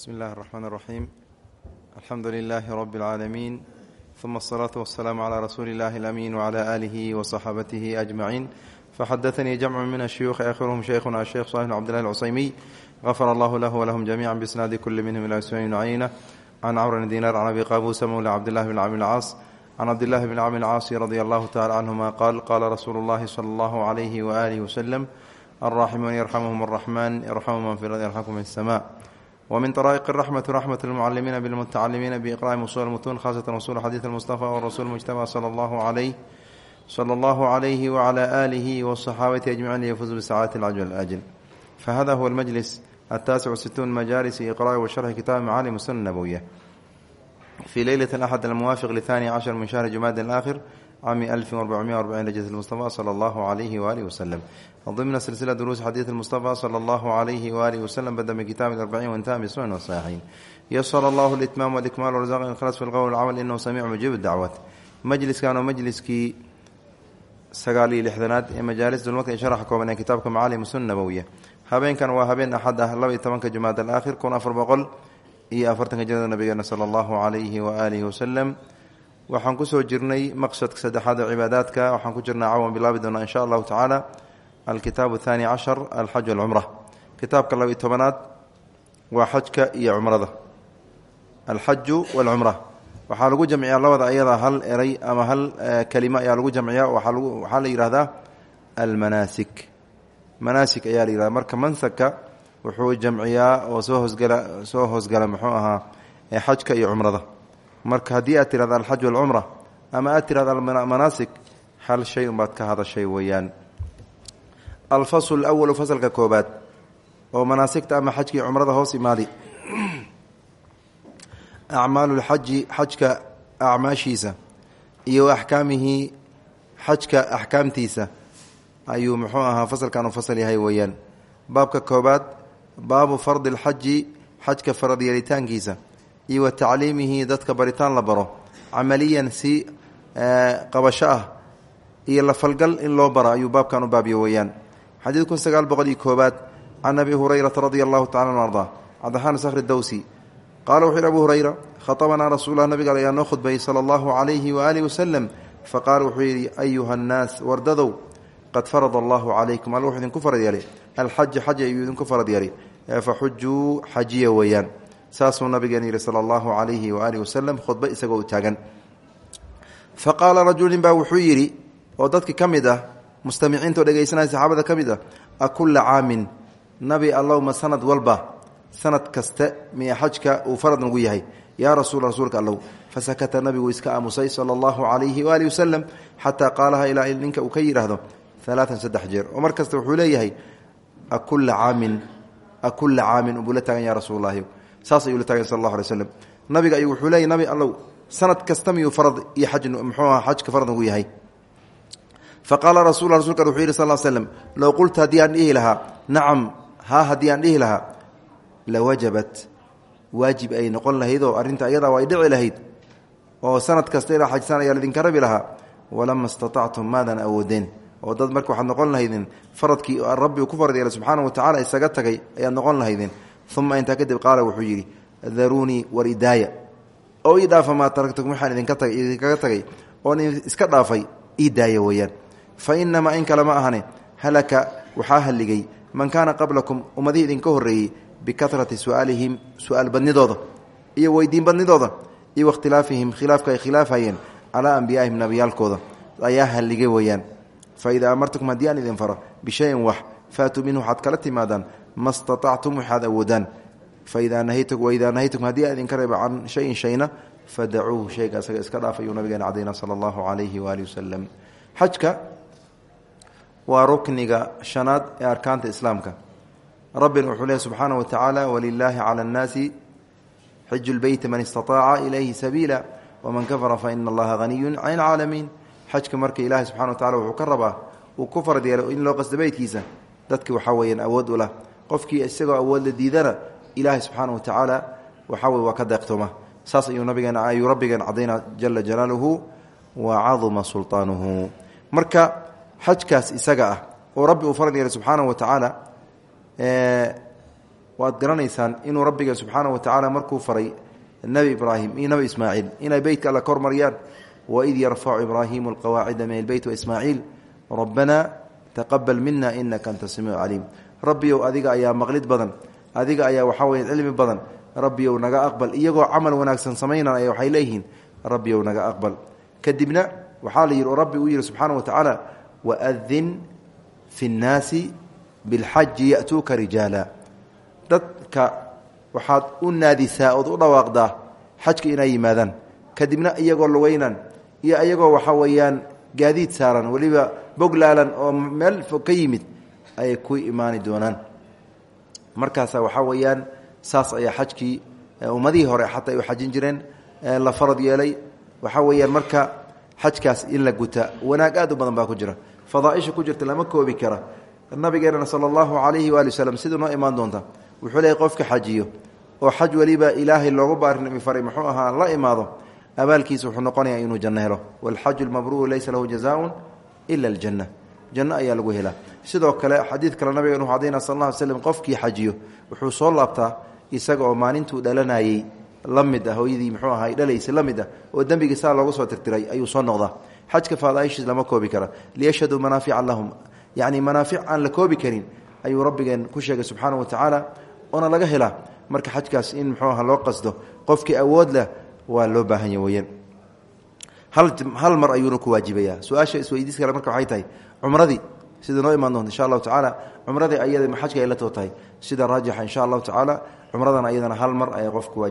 bsmi اllahi الرحmn الرaxيim alxamdu لilh rb العaalamiin ثuma الصlaaة والسlaam عlى rasuuli اllahi الأmin وعlى آlihi وصaxaabatihi أجmaعiin faxadaثnii jamcu min الshuyuuخi akhiruhm shaykhuna sheikh صالح بn cbdالlah الcusaymiy غafar allah lah wlahum jamiعa bsnaadi kuli minhm ilى smayn cayna can cmr dinar can abi qabusa mawla cabdillahi bn cami اlcaas can cabdillahi bn cami اlcaasi radi allahu tacala canhuma qaal qala rasuulu اllahi slى اllahu عlyh وآlih wslm alraximuun yarxamhm الرaxman yarxamu man fi rad yarxamkum fi الsma wmin طrائq الرحmة رحmة المcalimiina bاlmتacalimiina بإqrاءi usul mtun khasة usul xadiiث المصطفى wrasul mجtmع slى اllah عlyh وعlى آlih وصxaabati أجمعin yfuz bsacاaت الcجل الأجل fahada huwa الmجlis التاسع situun majalis إqrاءi وشharxi kitabi macaalim الsنة النbوية fي leylaة الأxد الmuwaafiq لثاني cشhر min شhهr جumaad الآkhir cami ألف وأربعمية وأربعين لجة المصطفى صلى الله عليه وآله وسلم ضمن سلسلة دروس حديث المصطفى صلى الله عليه وآله وسلم بدأ من كتاب الأربعين وانتهى بسنن والصحيحين يسر الله الإتمام والإكمال ورزاق الإخلاص في القول والعمل إنه سميع مجيب الدعوات مجلس كانوا مجلسكii sagaal iyo lixdanaad ee majaalis dulmarka sharaxa kooban ee kitaabka macaalim sunna nabowiya habeenkan waa habeen axad ah laba iyo tobanka jumaad alaakhir kun afar boqol iyo afartanka jirada nabigeena sala allahu calayhi waaalihi wasalam waxaan kusoo jirnay maqsadka saddexaad ee cibaadaadka waxaan ku jirnaa cawan bilaabi doonaa insha allahu tacaala alkitaabu athani cashar alxaj walcumra kitaabka laba iyo tobanaad waa xajka iyo cumrada. alxaju walcumra waxaa lagu jamciyaa labada ayada hal eray ama hal kelima ayaa lagu jamciyaa. waxaa la yihahdaa almanaasik. manaasik ayaa la yihahda marka mansagka wuxuu jamciyaa oo soo hoosgala soo hoosgala muxuu ahaa xajka iyo cumrada. marka haddii aad tirahda alxaj walcumra ama aad tirahda almanaasik hal shay unbaad ka hadashay weeyaan alfasl awalu fasalka koobaad oo manaasigta ama xajkii cumrada hoos imaadi acmaalu lxaji xajka acmaashiisa iyo axkaamihi xajka axkaamtiisa ayuu muxuu ahaa fasalkan u fasal yahay weeyaan baabka koobaad baabu fardi lxaji xajka farad yeelitaankiisa iyo wa tacliimihi dadka baritaan la baro camaliyan si qabasho ah iyo la falgal in loo bara ayuu baabkan u baabyo weeyaan xadiid kun sagaal boqol iyo koobaad can abi hurayrata radia allahu tacala an ardaa cabdiraxmaan sakhri dowsi qaala wuxuu yhi abu hurayra khatabanaa rasuulah nabiga ayaa noo khudbayey sala allahu calayhi waaalih wasalam faqaala wuxuu yidhi ayuha nnaas wardadow qad farada allahu calaykum alla wuxuu idinku farad yeelay alxaja xaja ayuu idinku farad yeelay faxujuu xajiya weeyaan saasuu nabigeen yidhi sala allahu calayhi waaalih wasalam khudba isagoo u taagan fa qaala rajulin baa wuxuu mustamiciinto dhegaysanaya saxaabada ka mid ah a kulla caamin nabi allowma sanad walba sanad kaste miya xajka uu farad nagu yahay. Yaa rasuul rasuulka allow fasakata nabigu iska aamusay sala allahu calayhi waaalih wasalam xataa qaalaha ilaa ninka uu ka yidhaahdo alaatan saddex jeer. Oo mar kasta wuxuu leeyahay a kulla caamin a kulla caamin ubuu la taagan ya rasuullahi saas ayuu la taagan sal allahu alay slam nabiga ayuu wuxuu leeyahy kasta yahay faqaala rasul rasulka wuxuu yidhi sal slm low qulta haddii aan dhihi lahaa nacam haa haddii aan dhihi lahaa lawajabat waajib ay noqon lahaydoo arrinta ayadaa ay dhici lahayd. Oo sanad kasta ilaa xajsaan ayaa laidinka rabi lahaa. Walama istatactum maadan awoodeen. Oo dad marka waxaad noqon lahaydeen faradkii rabbi uu ku farad yeelay subxaana wa tacala isaga tagay ayaad noqon lahaydeen. Uma intaa kadib qaala wuxuu yidhi daruunii war idaaya. Oo ii dhaafa iska dhaafay ii daaya fa inamaa in kale ma ahane halaka waxaa halligay man kaana qablakum ummadihii idinka horreeyey bikarati su'aalihim su'aal badnidooda iyo weydiin badnidooda iyo wakhtilaafihim khilaafka ay khilaafhayeen calaa ambiyaa'ihim nabiyaalkooda ayaa halligay weeyaan. Fa idaa amartukum haddii aan idin faro bishayin wax faatuu minhu waxaad kala timaadaan ma statactum waxaad awoodaan. Waidaa nahaytukum haddii aan idinka reeba can shayin shayna fadacuuhu shayga isaga iska dhaaf ayuu nabigeena cadayna sala allahu waa rukniga shanaad ee arkaanta islaamka. Rabbina wuxuu leehy subxaana wa tacaala walilaahi cala annaasi xiju lbeyti man istataaca ilayhi sabiila waman kafara faina allaha haniyun can ilcaalamiin xajka marka ilaahay subxana wa tacala wuxuu ka rabaa uu ku farad in loo qasdo beytkiisa dadki waxaa weeyaan awood u lah qofkii isagoo awood la diidana ilaahay subxaana wa tacaala waxaa wey waa ka deeqtooma saas ayuu nabigeena ayuu rabbigeena cadayna jala jalaaluhu wa caduma sulطaanuhu marka xajkaas isaga ah oo rabbi uu farad yeelay subxaana wa tacaala waad garanaysaan inuu rabbigeen subxaana wa tacaala markuu faray nebi ibraahim iyo nebi ismaaciil. Inay beytka alla ka hormariyaan. Waid yarfacu ibraahimu alqawaacida min albeyt waismaaciil rabbanaa taqabal mina inaka anta samiicu caliim rabbiyow adiga ayaa maqlid badan. Adiga ayaa waxaa weya cilmi badan. Rabbiyow naga aqbal. Iyagoo camal wanaagsan samaynan ay waxay leeyihiin. Rabbiyow naga aqbal. Kadibna waxaa la yidhi rabbi uu yidhi subxaana wa tacaala waadin fi nnaasi bilxaji ya'tuuka rijaala dadka waxaad u naadisaa ood u dhawaaqdaa xajka inay yimaadaan kadibna iyagoo luweynan iyo iyagoo waxaa weeyaan gaadiid saaran weliba boglaalan oo meel fog ka yimid ayay ku imaani doonaan markaasa waxaa weeyaan saas ayaa xajkii ummadihii hore xataa ay u xajin jireen la farad yeelay waxaa weeyaan marka xajkaas in la guta wanaag aad u badan baa ku jira fadaaisha ku jirta lama koobi kara. Nabigeenana sala allahu calayhi waali waslem siduu noo imaan doonta wuxuu leeyay qofka xajiyo oo xaj weliba ilaahay loogu baarnimi faray muxuu ahaa la imaado abaalkiisa wuxuu noqonayaa inuu janno helo. Walxaju lmabruuru laysa lahu jazaaun ila aljanna janno ayaa lagu helaa. Sidoo kale xadiid kale nabigan wuxuu cadayna sal alla slm qofkii xajiyo wuxuu soo laabtaa isaga oo maalintuu dhalanayey la mid ah hooyadii muxuu ahaa dhalaysa la ah oo dembigii saa loogu soo tirtiray ayuu soo noqdaa xajka faadaaishiis lama koobi kara. Liyashhaduu manaafica lahum. Yacni manaafic aan la koobi karin ayuu rabbigeen ku sheegay subxaana wa tacaala oona laga helaa marka xajkaas in muxuu aha loo qasdo. Qofkii awood leh waa loo baahanya weyaan hal mar ayuuna ku waajibaya su'aasha isweydiis kale marka waxay tahay cumradii sida noo imaan doonta insha allahu tacaala cumradii ayada ma xajka ay la too tahay. Sida raajixa insha allahu cumradan ayadana hal mar ayay qofku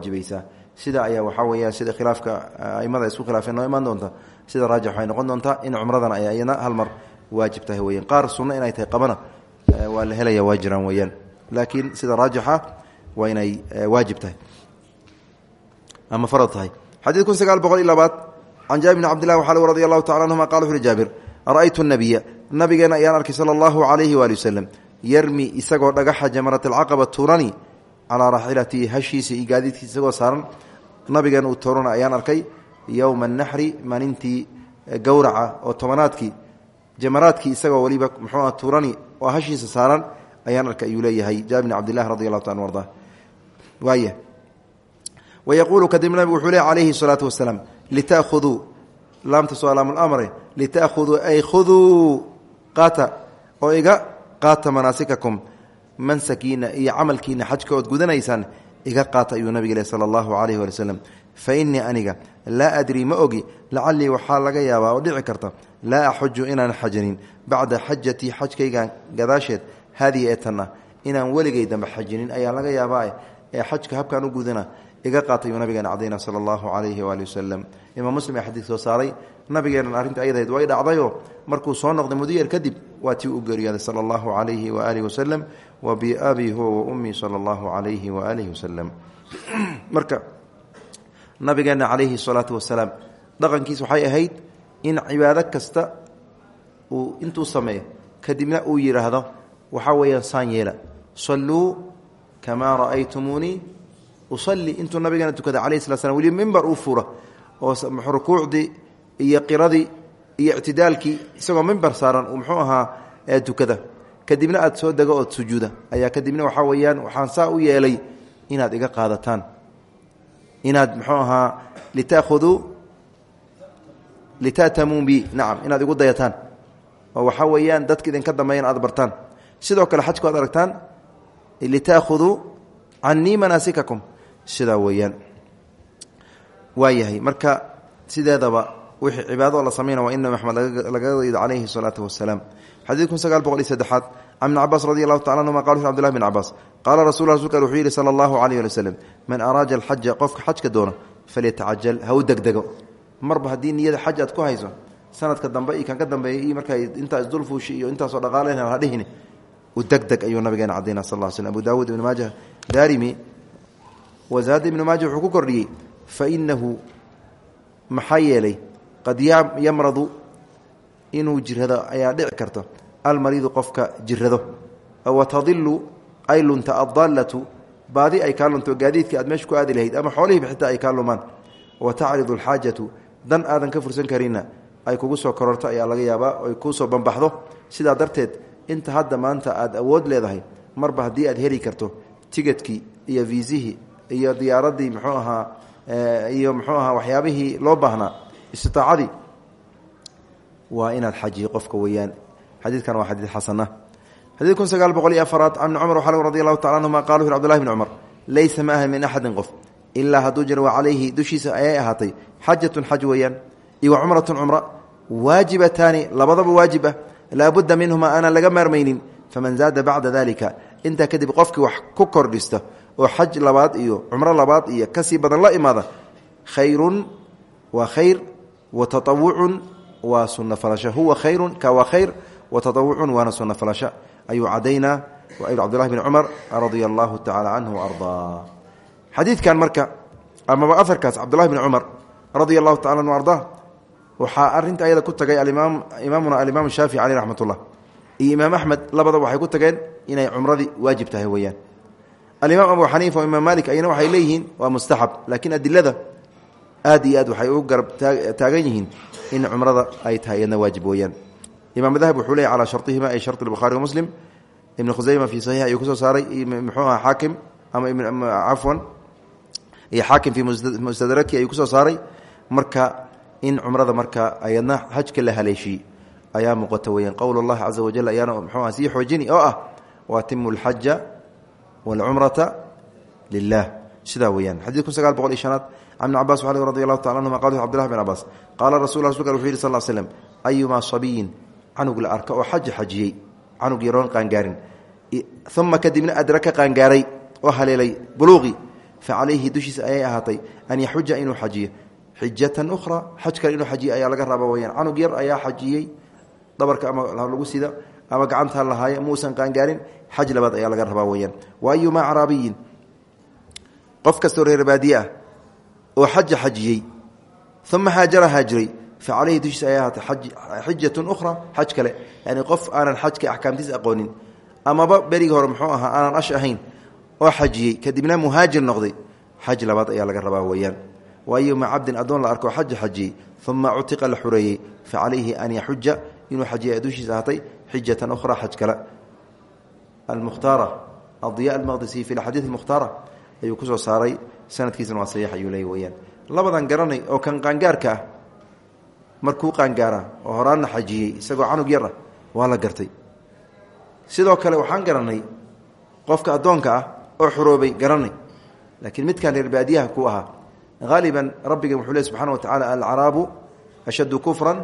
sida ayaa waxaa weyaan sida khilaafka aimada isku khilaafeen noo imaan doonta sida raajix waxay noqon doontaa in cumradan ay ayana hal mar waajib tahay weyaan qaar sunno inay tahay qabana waa la helaya waa jiraan laakiin sida raajixa waa inay waajib tahay ama farad tahay. Xadiid kun sagaal boqol iyo labaad can jaabir bn cabdillahi waxaa radi allahu tacala anhuma qala wuxu uhi jaabir ra'aytu nabiya nabigeena ayaan arkay sala allahu calayhi waali yarmi isagoo dhagaxa jamarat alcaqaba tuurani calaa raaxilatihi hashiisa iyo gaadiidkiisa saaran nabigeena uu tuurana ayaan arkay yowma anaxri maalintii gowraca oo tobanaadkii jamaraadkii isagoo weliba muxuua tuurani oo hashiisa saaran ayaan arkay ayuu leeyahay. Jaabir bn cabdillahi radi allahu ta arda. Waaya wayaquulu kadib nabigu wuxuu leey calayhi salaatu wasalaam lita'khuduu laamta soalaamu lamre lita'khuduu ay khuduu qaata oo iga qaata manaasikakum mansakiina iyo camalkiina xajka gudanaysaan iga qaata ayuu nabiga leh sala allahu calayhi wali waslem fa innii aniga laa adrii ma ogi lacallii waxaa laga yaabaa oo dhici karta laa axuju inaan xajanin bacda xajatii xajkaygan gadaasheed haadihi ee tanna inaan weligay dambe xajinin ayaa laga yaabaa ee xajka habkaan u gudana iga qaatayuu nabigeena cadayna sala allahu calayhi waali wasalam imaam muslim ee xadiid soo saaray nabigeenan arrinta ayadayd way dhacdayoo markuu soo noqday mudiyar kadib waa tii u geeriyooday sala allahu calayhi waaalihi wasalam wa biabii huwa wa ummii sala allahu calayhi waaalihi wasalam marka nabigeenna calayhi salaatu wasalaam dhaqankiis waxay ahayd in cibaado kasta uu intuu sameeyo kadibna uu yidhaahdo waxaa weeyaan saan yeela. Salluu kamaa ra'aytumuunii usalli. Intuu nabigeena tukada calayhi slat slam weliba mimbar uu fura oo rukuucdii iyo qiradii iyo ictidaalkii isagoo mimbar saaran uu muxuu ahaa tukada kadibna aad soo dego ood sujuuda. Ayaa kadibna waxaa weeyaan waxaan saa u yeelay inaad iga qaadataan. Inaad muxuu ahaa litaakhuduu lita'tamuu bi. Nacam inaad igu dayataan. Oo waxaa weeyaan dadka idinka dambeeyan aad bartaan. Sidoo kale xajku aad aragtaan litaakhuduu canii manaasikakum. Sidaa weeyaan. Waayahay marka sideedaba wixii cibaadoo la samayna waa in maxamed laga daydo calayhi salaatu wasalaam xadiid kun boqol iyo saddexaad can ibni cabaas radi allahu tacala anhuma qala cbd llahi bn cabaas qaala rasul rasulka wuxuu yidhi sala man araaja alxaja qofka xajka doono falyatacajal ha u marba haddii niyada xaj aad ku hayso sanadka dambe iyo kan ka dambeeya iyo markaa intaa isdulfuushi iyo intaasoo dhaqaalen ha dhihini. U degdeg ayuu nabigeena cadayna sal l slm abu daawuud ibn maaja daarimi wazaada ibnu maaja wuxuu ku kordhiyey fainahu maxaa qad yamradu inuu jirado ayaa dhici karta almariidu qofka jirado watadilu ay lunta baadi ay kaa lunto gaadiidka aad meesha ku aadi lahayd ama xoolihiiba xitaa ay kaa lumaan. Wa tacridu alxaajatu dan aadan ka fursan karinna ay kugu soo kororto ayaa laga yaabaa oy kuu soo bambaxdo. Sidaa darteed inta hadda maanta aad awood leedahay marba haddii aad heli karto tigedkii iyo viisihii iyo diyaaradii muxuu ahaa iyo muxuu ahaa waxyaabihii loo baahnaa istiaacadii waa inaad xajiyo qofka weyaan xadiidkan waa xadiid xasana xadid kun sagaal boqol iyo can ibni cumar waxaa radi allahu tacala anhuma qala wuxu cbdullahi bni cumar laysa ma min axadin qof ilaa hadduu jiro wa calayhi dushiisa ayay ahaatay. Xajatun xaj wa cumratun cumra waajibataani labadaba waajib ah. Laabudda minhuma aanan laga maarmaynin faman zaada bacda dalika intaa kadib qofkii wax ku kordhista oo xaj labaad iyo cumro labaad iyo ka sii badan la imaada khayrun waa khayr wa taawucun waa sunna falasho huwa khayrun ka waa khayr wa taawucun waana sunna falasho ayuu cadaynaa cabdullahi bn cumar radia allahu tacala canhu waardaa xadiidkan marka amaba aarkaas cabdullahi bn cumar radia allahu tacala anhu ardaa waxaa arinta ayada ku tagay imaamuna alimaam shaafici caleyh raxmat ullah iyo imaam axmed labadaba waxay ku tageen inay cumradii waajib tahay weyaan alimaam abu xaniifa o imaam malik ayana waxay leeyihiin waa mustaxab laakiin adilada aad iyo aad waxay u garab taagan yihiin in cumrada ay tahay iyadna waajib weyaan imaam dahab wuxuu leeyay calaa sharطihima ay shart bukhari wamuslim ibn khusayma fii saxiix ayuu kusoo saaray muxuu aha xaakim ama cafwan iyo xaakim fii mustadraki ayuu kusoo saaray marka in cumrada marka ayadna xajka la haleeshiyey ayaa muuqata weyaan qowl اllahi caza wajal ayaana mxuu ah sii xoojini oo ah waatimu اlxaja wاlcumrata lilah sidaa weyaan xadid kun sagaal boqol iyo shanaad cabas wa radi allahu taala anhuma qal cbdillah bn cabaas qaala rasul rasulka wuxuu yihi sal l slm ayumaa sabiyin canug la arka oo xaja xajiyey canug yaroon qaangaarin uma kadibna adraka qaangaaray oo haleelay buluuqi fa calayhi dushiisa ayay ahaatay an yaxuja inuu xajiyo xijatan ukhra xaj kale inuu xajiyo ayaa laga raba weyaan canug yar ayaa xajiyey dhabarka ama lagu sida ama gacantaa lahaaye muusan qaangaarin xaj labaad ayaa laga rabaa weyaan wa oo xaja xajiyey uma haajara haajiray fa calayhi dushiisa ayay ahaatay xijatun ukhra xaj kale. Yani qof aanan xajka axkaamtiisa aqoonin amaba berigi hore muxuu ahaa aanan ash ahayn oo xajiyey kadibna muhaajir noqday xaj labaad ayaa laga rabaa weyaan waayuma cabdin adoon la arko xaja xajiyey uma cutiqa la xureeyey fa calayhi an yaxuja inuu xajiya dushiisa ahaatay xijatan ukhra xaj kale. Almukhtaara adiya almaqdisi fi xadiid mukhtaara ayuu ku soo saaray sanadkiisana waa saxiix ayuu leey weyaan labadan garanay oo kan qaangaarka ah markuu qaangaara oo horaanna xajiyey isagoo canug yar ah waa la gartay. Sidoo kale waxaan garanay qofka addoonka ah oo xuroobay garanay. Laakiin midkan reer baadiyaha ku ahaa haaliban rabbigan wuxuu le subxana wa tacala alcaraabu ashaddu kufran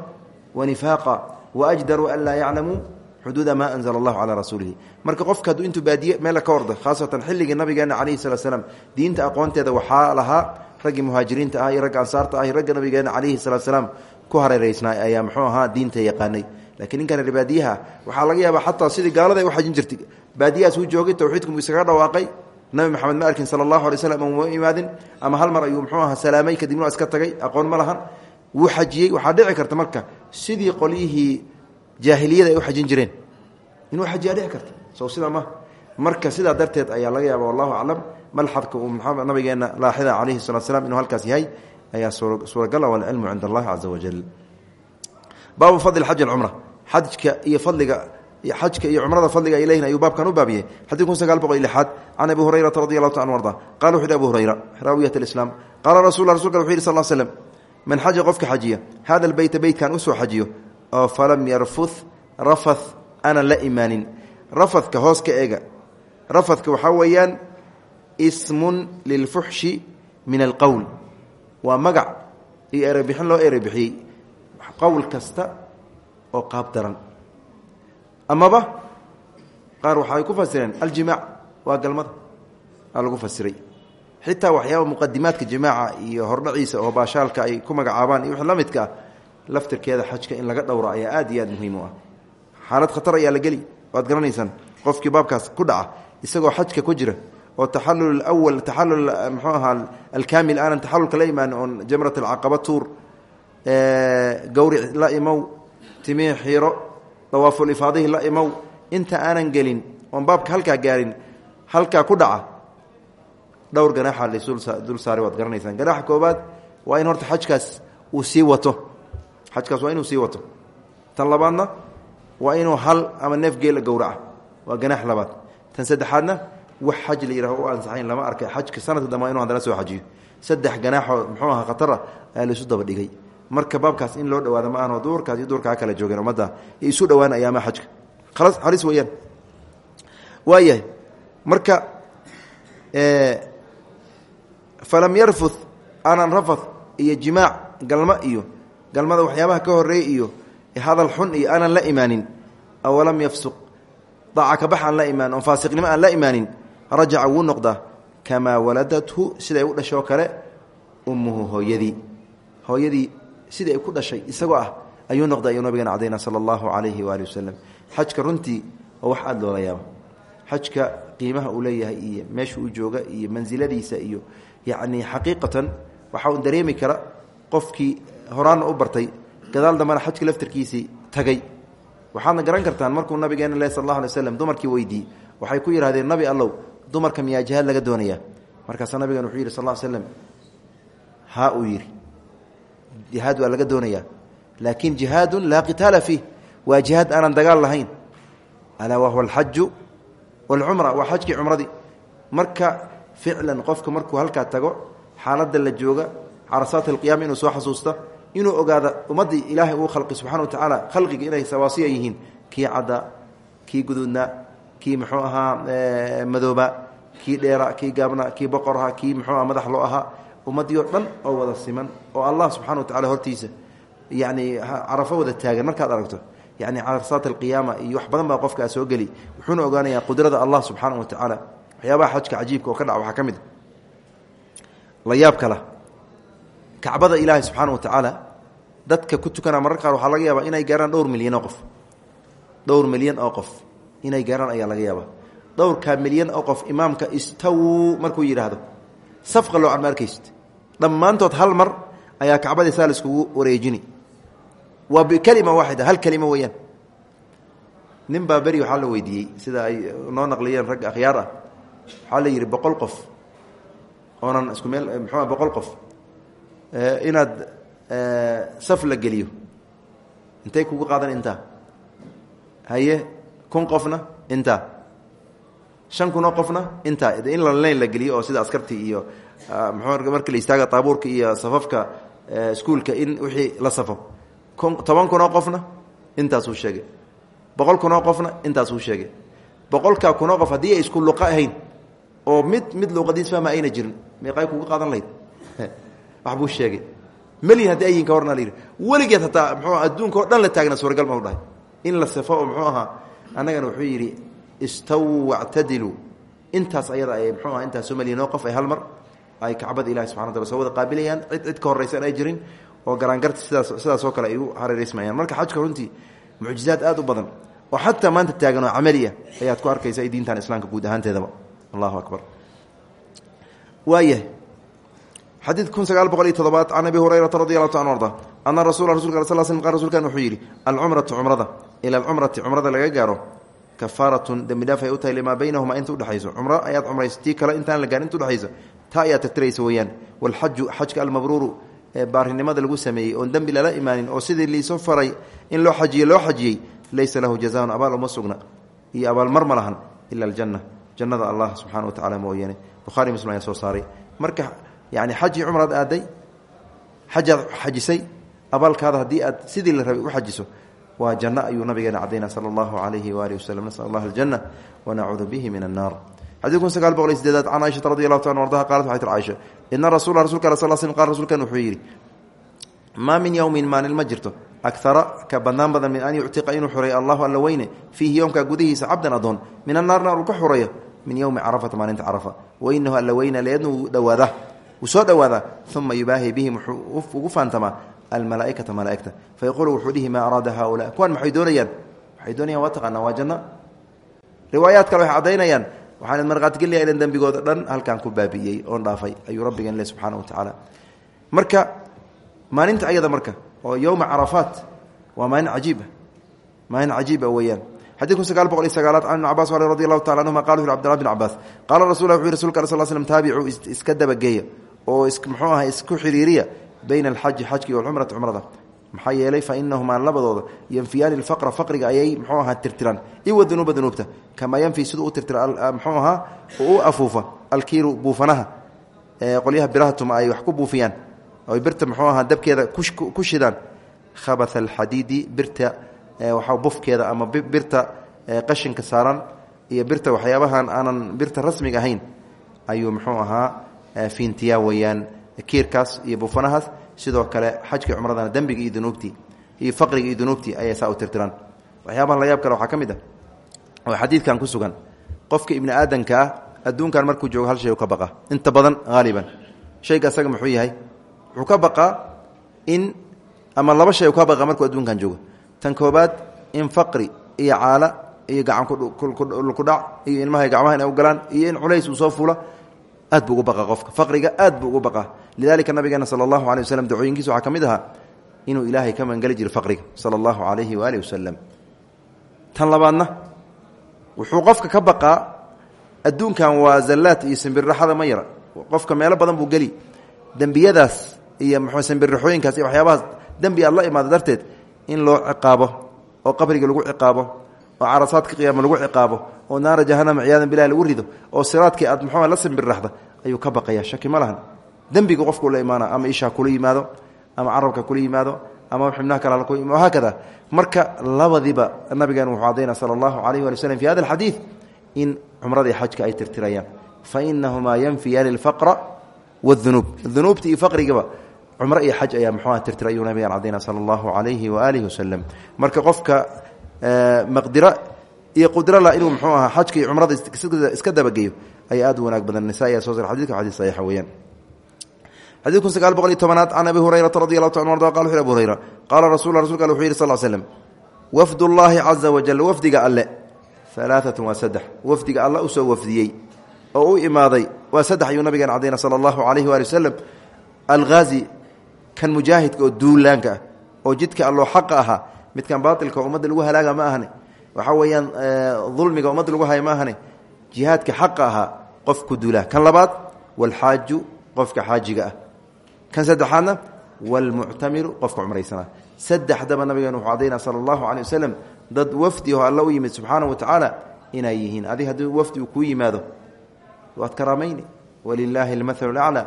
wa nifaaqa wa ajdaru an laa yaclamuu xuduuda maa anzla allahu calaa rasuulihi. Marka qofka hadduu intuu baadiye meela ka orda khaasatan xilligii nabigeena calayhi salatu slam diinta aqoonteeda waxaa lahaa raggii muhaajiriinta ah iyo ragga ansaarta ah iyo ragga nabigeena calayhi salatu salaam ku hareereysnaa ayaa muxuu ahaa diinta yaqaanay. Lakiin ninkan reer baadiyaha waxaa laga yaabaa xataa sidii gaalada ay u xajin jirtay. Baadiyahaas uu joogay tawxiidku mu iskaga dhawaaqay. Nabi maxamed ma arkin sala allahu alay slam uma imaadin ama hal mar ayuu muxuu ahaa salaamay ma wuu jaahiliyada ay u xajin jireen. Inuu xajiyaa dhici karta. Sow sidaa ma marka sidaa darteed ayaa laga yaaba wallahu aclam malxadka uu nabigeena laaxida calayhi salatu slam inuu halkaas yahay ayaa suuragal walcilmu cinda allahi caza wajal baabu fadli xaj cumra xajka iyo fadliga xajka iyo cumrada fadliga ay leeyihiin ayuu baabkan u baabiyey. Xadid kun sagaal boqol iyo lixaad can abi hurayrata radi allahu ta an arda qala wuxu yhi abu hurayra raawiyat alislaam qaala rasul rasulka wuxu yhi sal slm man xaja qofka xajiya hada albeyta beytkan u soo xajiyo oo falam yarfuth rafath aanan la imaanin. Rafadka hoos ka eega. Rafadka waxaa weeyaan ismun lilfuxshi min alqowl waa magac iyo erebixin loo erebixiyey. Qowl kasta oo qaab daran. Amaba qaar waxay ku fasireen aljimaac waa galmada. Aa lagu fasiray. Xitaa waxyaaba muqadimaadka jimaaca iyo hordhaciisa oo baashaalka ay ku magacaabaan iyo wix la midka ah laftirkeeda xajka in laga dhowro ayaa aad iyo aad muhiim u ah. Xaalad khatar ayaa la geli. Waad garanaysaan qofkii baabkaas ku dhaca isagoo xajka ku jira oo taxalul awal taxalul muxuu ahaa alkaamil aanan taxalulka la imaan oon jamrat alcaqaba tuur gawric la imow timii xiiro dawaaful ifaadihi la imow inta aanan gelin oon baabka halkaa gaarin halkaa ku dhaca dhowr ganaaxa lasdul saaray waad garanaysaan. Ganaaxa koobaad waa in horta xajkaas uu sii wato xajkaas waa inuu sii wato. Tan labaadna waa inuu hal ama neef geela gowraca. Waa ganaax labaad. Tan saddexaadna wax xaj la yidhaho u ansaxayn lama arkay. Xajka sanadka dambe inu haddana soo xajiyo. Saddex ganaaxoo muxuu aha khatara ayaa laisu daba dhigay. Marka baabkaas in loo dhawaado ma ahano duurkaas iyo duurkaa kala joogeen ummadda iyo isu dhowaan ayaamaha xajka. Khalas halis weeyaan. Waayahay marka falam yarfud aanan rafad iyo jimaac galma iyo galmada waxyaabaha ka horreeya iyo hadal xun iyo aanan la imaanin awalam yafsuq. Daaca kabax la imaan oon faasiqnimo aan la imaanin rajaca wuu noqdaa kamaa waladathu siday u dhashoo kale ummuhu hooyadii. Hooyadii sidai ay ku dhashay isagoo ah ayuu noqday ayuu nabigeena cadayna sala allahu calayhi waali wasalam xajka runtii oo wax aada loola yaabo. Xajka qiimaha uu leeyahay iyo meesha uu jooga iyo mansiladiisa iyo yacni xaqiiqatan waxa uu dareemi kara qofkii horaana u bartay gadaal dambena xajka laftarkiisii tagay. Waxaadna garan kartaan markuu nabigeena le sal alla alay slam dumarkii weydiiyey waxay ku yidhahdeen nabi allow dumarka miyaa jihaad laga doonaya markaasaa nabigan wuxuu yidhi sal l slem haa uu yidhi jihaad waa laga doonayaa laakin jihaadun laa qitaala fiih waa jihaad aanan dagaal lahayn. Alaa wahuwa alxaju walcumra waa xajkii cumradii. Marka ficlan qofka markuu halkaa tago xaaladda la jooga carasaat alqiyaama inuu soo xasuusta inuu ogaada ummaddii ilaahay uu khalqi subxana wa tacaala khalqiga inay sawaasiya yihiin kii cadda kii guduudna kii muxuu ahaa madooba kii dheera kii gaabna kii boqor ahaa kii muxuu aha madax loo ahaa ummaddii oo dhan oo wada siman oo allah subxana wa tacala hortiisa yacni carafo wada taagan. Markaad aragto yani carasaat alqiyaama iyo wax badan soo geli wuxuuna ogaanayaa qudrada allah subxaana wa tacaala waxyaabaha xajka cajiibka oo ka dhaca waxaa ka mid la yaab kala kacbada ilaahay subxaana wa tacaala dadka ku tukana marar qaar waxaa laga yaabaa inay gaaraan dhowr milyan oo qof. Dhowr milyan oo qof. Inay gaaraan ayaa laga yaabaa. Dhowrkaa milyan oo qof imaamka istaw markuu yidhaahdo. Safqa loo cadma arkaysid dhammaantood hal mar ayaa kacbadii saa laiskugu wareejini. Waa bikelima waaxida hal kelima weeyaan. Nin baa beri waxaa la weydiiyey sida ay noo naqliyeen rag akhyaar ah. Waxaa la yidhi boqol qof. Oonan isku meel muxuua boqol qof. Inaad saf la geliyo. Intay kugu qaadan intaa haye kun qofna intaa shan kunoo qofna intaa in lalayn la geliyo oo sida askartii iyo mxuu marka la istaaga taabuurka iyo safafka iskuulka in wixii la safo. Toban kunoo qofna intaasuu sheegay. Boqol kunoo qofna intaasuu sheegay. Boqolkaa kunoo qof haddii ay isku luqa ahayn oo mid mid luuqadiis fahma ayna jirin meeqay kugu qaadan lahayd? Waxbuu sheegay meli haddii ayinka horna la yidhi. Weligeed hataa mxuu adduunka oo dhan la taagna suuragal mau dhahay. In la safo oo muxuu ahaa annagana wuxuu yidhi istaw wactadiluu intaas ayada ay mxuu aha intaas soo meliyanoo qof ay hal mar ay kacbada ilahi subxana wataala soo wada qaabilayaan. Cid cid ka horraysan ay jirin oo garaangarta sidaas sidaasoo kale ay u hareereysmayaan marka xajka runtii mucjizaad aad u badan. Oo xataa maanta taagan oo camali ah ayaad ku arkaysa ay diintan islaamka guud ahaanteedaba. Allahu akbar. Waayahay xadiid kun sagaal boqol iyo todobaad can abi hurayrata radi allahu ta an arda ana rasul rasulka sal sl qa rsulkan wuxuu yidhi alcumratu cumrada ila alcumrati cumrada laga gaaro kafaaratun dembi dhaaf ay u tahay limaa baynahuma inta udhexayso cumro ayaad cumraysa tii kale intaan la gaarin inta udhexaysa taa ayaad tirtiraysa weeyaan. Walxaju xajka almabruuru ee baarinimada lagu sameeyey oon dembi lala imaanin oo sidii liisoo faray in loo xajiye loo xajiyey laysa lahu jazaan abaal uma sugna iyo abaalmar ma lahan ila aljanna jannada allah subxana wa tacala mooyaane yani xaji cumraad aaday xajaad xajisay abaalkaada haddii aad sidii la rabay u xajiso waa janno ayuu nabigeena cadayna sala allahu alayhi waalihi waslm nasal allah aljanna wanacuudu bihi min annaar xadii kun sagaal boqol iyo sideedaad can caiشhata radi allahu ta an ardaha qalat waxay tir caiشha ina rasula rasulka al sl sl qal rsulkan wuxuu yidhi maa min yowmin maalin ma jirto akara ka badnaan badan min an yuctiqa inuu xureeyo allahu alla weyne fiihi yoomka gudihiisa cabdan adoon min annaar naar uu ka xureeyo min yowmi carafata maalinta carafa wuu soo dhowaadaa uma yubaahi bihim wuxuu ugu faantamaa almalaaikata malaaigta. Fayaquulu wuxuu dhihi maa araada haulaa kuwan maxay doonayaan? Waxay doonayaan waa taqaanaa waa janno riwaayaad kale waxay caddaynayaan waxaan markhaatigelinaya idan dembigooda dhan halkaan ku baabi'iyey oon dhaafay ayuu rabbigeen le subxaana wa tacaala. Marka maalinta ayada marka oo yowma carafaat waa maalin cajiiba maalin cajiiba weeyaan. Xadid kun sagaal boqol iyo sagaalaad can ibn cabas radi allahu tacala anhuma qala wuxu abdillah bin cabaas qaala rasul wuxu rasulka sl slm taabicuu iska dabageeya oo muxuu aha isku xiriiriya bayna alxaji xajki walcumrati cumrada. Maxaa yeelay fa inahumaa labadooda yanfiyaani lfaqra faqriga ayay mxuu ahaa tirtiraan. Iwa dunuuba dunuubta. Kamaa yanfi siduu u tirtira mxuu ahaa u afuufa alkiiru buufanaha. Qolyaha biraha tuma ay wax ku buufiyaan. Oy birta mxuu ahaa dabkeeda ku shidaan. Khabatha alxadiidi birta waxaa bufkeeda ama birta qashinka saaran iyo birta waxyaabahan aanan birta rasmiga ahayn ayuu muxuu ahaa fiintiyaa weyaan kiirkaas iyo buufanahaas. Sidoo kale xajkii cumradana dembiga iyo dunuubtii iyo faqriga iyo dunuubtii ayay saa u tirtiraan. Waxyaabaha la yaab kale waxaa ka mid ah oo xadiidkan ku sugan. Qofka ibni aadanka ah adduunkan markuu joogo hal shay u ka baqa. Inta badan haaliban shayga asaga muxuu yahay? Wuxuu ka baqaa in ama laba shay u ka baqa markuu adduunkan joogo. Tan koobaad in faqri iyo caala iyo gacan kudhac iyo ilmahay gacmaha inay u galaan iyo in culays uu soo fuula aad buu ugu baqa qofka. Faqriga aad buu ugu baqaa lidalika nabigeena sala allahu alay waslm dacooyinkiisa waxaa ka inuu ilaahay ka mangeli jiro faqriga sala allahu calayhi waaalih wasalam tan labaadna wuxuu qofka ka baqaa adduunkan waa zallaad iyo simbirraxada ma yara. Qofka meelo badan buu geli. Dembiyadaas iyo mxuu simbirraxooyinkaas iyo waxyaabahaas dembi aad la imaado in loo ciqaabo oo qabriga lagu ciqaabo oo carasaadka qiyaama lagu ciqaabo oo naara jahanama ciyaadan bilahi lagu rido oo siraadkii aad muxuu la simbirraxda ayuu ka baqaya shaki ma lahan. Dembiga qofkuu la imaana ama ishaa kula yimaado ama carabka kula yimaado ama xibnaha kale haakada marka labadiba nabigeena wuxuu cadayna sala allahu calayh slm fi hada alxadiid in cumradii xajka ay tirtirayaan. Fa inahumaa yanfiyaani alfaqra wadunuub dunuubta iyo faqrigaba cumro iyo xaj ayaa muxuuha tirtira ayuu nabigan cadayna sala allahu calayhi waaalihi wasalam marka qofka maqdiro iyo qudrala inuu muxuu ahaa xajka iyo cumrada iska dabageeyo ay aad u wanaag badan nisa ayaa soo sar xadidka xadis saxiixa weeyaan. Xadid kun boqol iyo tobanaad can abi hurayrata radi allahu arda qala wuxu abu hurayra qaala rasul rasulka al wuxuu yihi sal slm wafd ullaahi caza wajal wafdiga alle alaaatun wafdiga alla u soo wafdiyey oo u imaaday waa saddex ayuu nabigeena cadayna sala allahu calayhi waali wasalam kan mujaahidka oo duulaanka ah oo jidka alloo xaqa ahaa midkan baailka oo lagu halaaga ma ahane waxaa weeyaan dulmiga ummadda lagu haya ma ahane jihaadka xaqa qof ku duulaa kan labaad walxaaju qofka xaajiga ah. Kan saddexaadna walmuctamiru qofka cumraysanaa saddexdaba nabigeena wuxuu cadaynaa sala allahu calay wasalam dad wafdi oo alla u yimid subxaana wa tacaala inay yihiin. Adig haddii wafdi uu kuu yimaado waad karaamayni. Walilaahi almathalu laclaa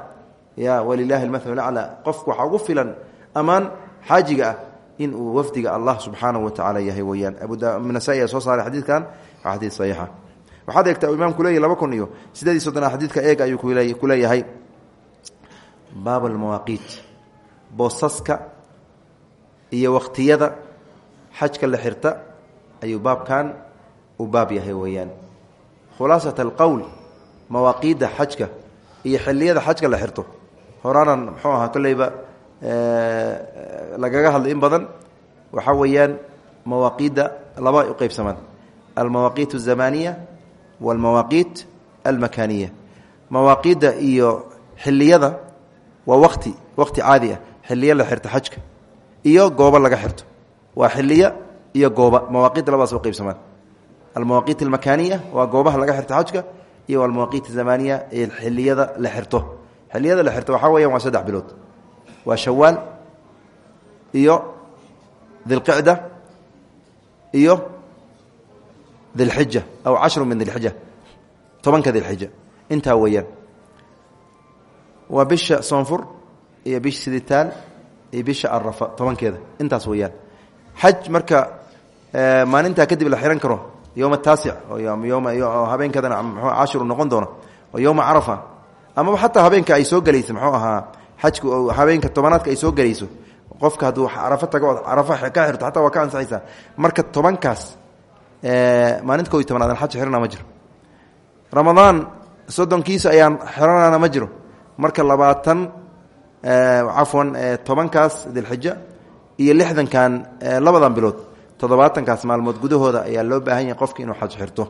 ya walilaahi almathalu laclaa qofka waxaa ugu filan ammaan xaajiga ah in uu wafdiga allah subxaanahu wa tacala yahay weyaan abunasa soo saaray xadiidkan. Waa xadiid saxiixa. Waxaad eegtaa uu imaamku laba kun iyo sideedii soddonaa xadiidka eeg ayuu ku leeyahay baab almawaaqiit boosaska iyo wakhtiyada xajka la xirta ayuu baabkan u baab yahay weeyaan. Khulaasat alqowl mawaaqiidda xajka iyo xiliyada xajka la xirto. Horaanan muxuu ahaa kolleyba lagaga hadlay in badan waxaa weeyaan mawaaqiidda laba u qeybsamaan almawaaqiit الzamaniya wاlmawaaqiit almakaniya mawaaqiidda iyo xiliyada waa waqti waqti caadi ah xiliyo la xirto xajka iyo goobo laga xirto waa xiliya iyo gooba mawaaqiidda labadaas u qeybsamaan almawaaqiit almakaniya waa goobaha laga xirto xajka iyo almawaaqiit الzamaniya ee xiliyada la xirto xiliyada la xirto waxaa weyan waa saddex bilood waa shawaal iyo dilqicda iyo dilxija aw cashru min dilxija tobanka dilxija intaa weeyaan waa bisha soonfur iyo bisha siditaal iyo bisha arafa tobankeeda. Intaas weeyaan xaj marka maalintaa kadib la xihan karo yowma taasic yoma habeenkeedana mxuu cashiru noqon doono oo yowma carafa amaba habeenka ay soo gelayso muxuu ahaa xajku habeenka tobanaadka ay soo gelayso qofka hadduu carafo tago ood ka xirto xataa waa ka ansaxaysaa marka tobankaas maalinta ko iyo tobanaad xirana ma jiro. Ramadaan soddonkiisa ayaan xiranana ma jiro. Marka labaatan cafwan tobankaas dilxija iyo lixdankan labadan bilood toddobaatankaas maalmood gudahooda ayaa loo baahan yahay qofka inuu xaj xirto.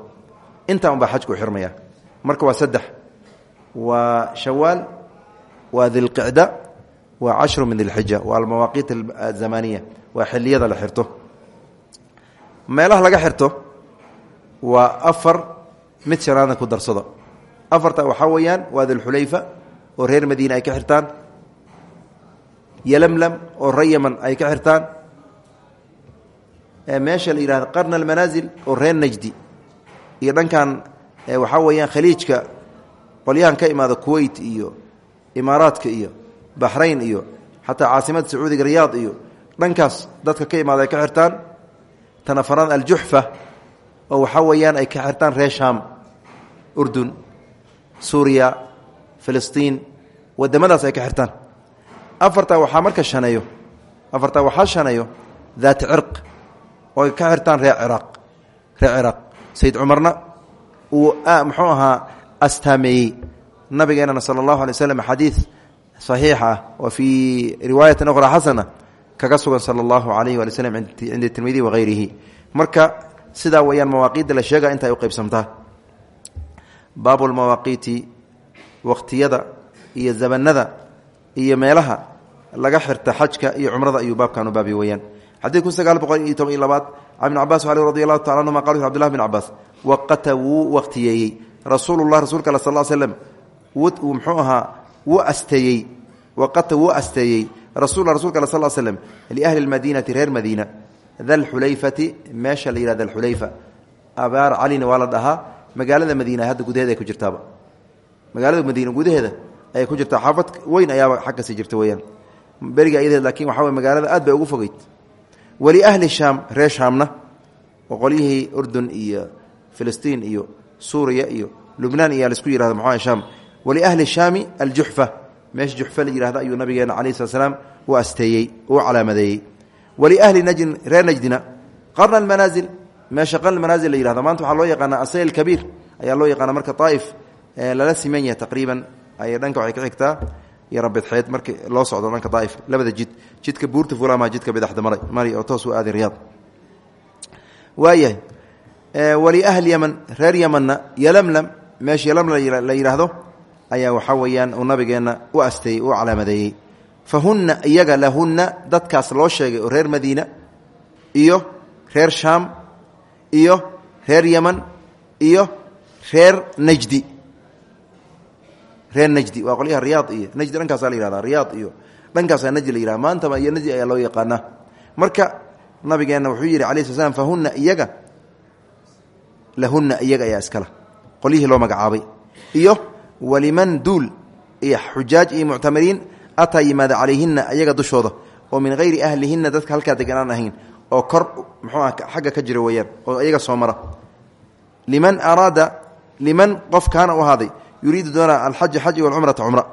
Intaa unbaa xajku xirmaya. Marka waa saddex waa shawaal waa dilqicda waa cashru min dilxija waa almawaaqiit azamaniya waa xiliyada la xirto. Meelaha laga xirto waa afar mid shanaadna ku darsado. Afarta waxaa weeyaan waa dilxulayfa oo reer madiina ay ka xirtaan. Yolamlam oo rayaman ay ka xirtaan. Meesha la yihahdo qarna almanaasil oo reer najdi. Iyo dhankan waxaa weeyaan khaliijka qolyahan ka imaada kuweyt iyo imaaraadka iyo baxrayn iyo xataa caasimada sacuudiga riyaad iyo dhankaas dadka ka imaada ay ka xirtaan tanafaraan aljuxfa oo waxaa weeyaan ay ka xirtaan reer shaam urdun suuriya filistiin wadamadaas ay ka xirtaan. Afartaa waxaa marka shaneeyo afartaa waxaa shaneeyo daat cirq oo ay ka xirtaan reer ciraaq reer ciraaq. Sayid cumarna uu muxuu ahaa astaameeyey nabigeenana sala allahu alay waslam xadiid saxiix ah oo fii riwaayatin ukhra xasana kaga sugan sala allahu alayhi waali slm cinda tirmidi wahayrihi marka sidaa weeyaan mawaaqiidda la sheega inta ay u qaybsamtaa baabu lmawaaqiiti waqtiyada iyo zabanada iyo meelaha laga xirta xajka iyo cumrada ayuu baabkan u baabi weyaan xadiid kun sagaal boqol iyo toban iyo labaad can ibn cabas ali radi allahu taala anhuma qal abdullah bin cabaas waqata wuu waqtiyeeyey. Sal slm muxuu ahaa wuu asteeyey waqata wuu asteeyey rasul rasulka sal slm liahli lmadiinati reer madiina. Dalxulayfati meesha la yihah dalxulayfa abaar calina waa la dhahaa. Magaalada madiina hadda gudaheeda ay ku jirtaaba. Magaalada madiina gudaheeda ayay ku jirtaa. Xaafad weyn ayaaba xaggasi jirta weyaan beriga ayadeed laakiin waxa wey magaalada aad bay ugu fogeyd. Waliahli shaam reer shaamna oo qolyihii urdun iyo filistiin iyo suuriya iyo lubnaan iyo la isku yihahdo mxua shaam waliahli shaami aljuxfa meesha juxfa la yihahda ayuu nabigeena calayi slat slaam u asteeyey uu calaamadeeyey waliahli najdin reer najdina qarna almanaasil meesha qarna manaasil la yihahdo maanta waxaa loo yaqaana asayl kabiir ayaa loo yaqaana marka aaif lala siman yahay taqriiban ay dhanka waxay ka xigtaa iyo rabidxeed marki loo socdo dhanka daaif labada jid jidka buurta fulama jidka bidaxda maray mari oo toos u aaday riyaad waayahay waliahli yaman reer yamanna yolamlam meesha yolamlam la yidhaahdo ayaa waxaa weeyaan uu nabigeenna u asteeyey u calaamadeeyey. Fa hunna iyaga lahunna dadkaas loo sheegay reer madiina iyo reer shaam iyo reer yaman iyo reer najdi. Reer najdi waa qolyaha riyaad iyo najdi dhankaasaa la yihahda riyaad iyo dhankaasaa najdi la yihahda maantaba iyo najdi ayaa loo yaqaanaa. Marka nabigeenna wuxuu yidhi alai sl slam fa hunna iyaga lahunna iyaga ayaa iskala qolyihii loo magacaabay. Iyo waliman duul iyo xujaaj iyo muctamiriin ataa yimaada calayhina ayaga dushooda oo min hayri ahlihinna dadka halkaa degan aan ahayn oo kor muxuu ah xagga ka jira weeyaan oo iyaga soo mara. Liman araada liman qof kaana u ahaaday yuriidu doona alxaja xaj walcumrata cumra.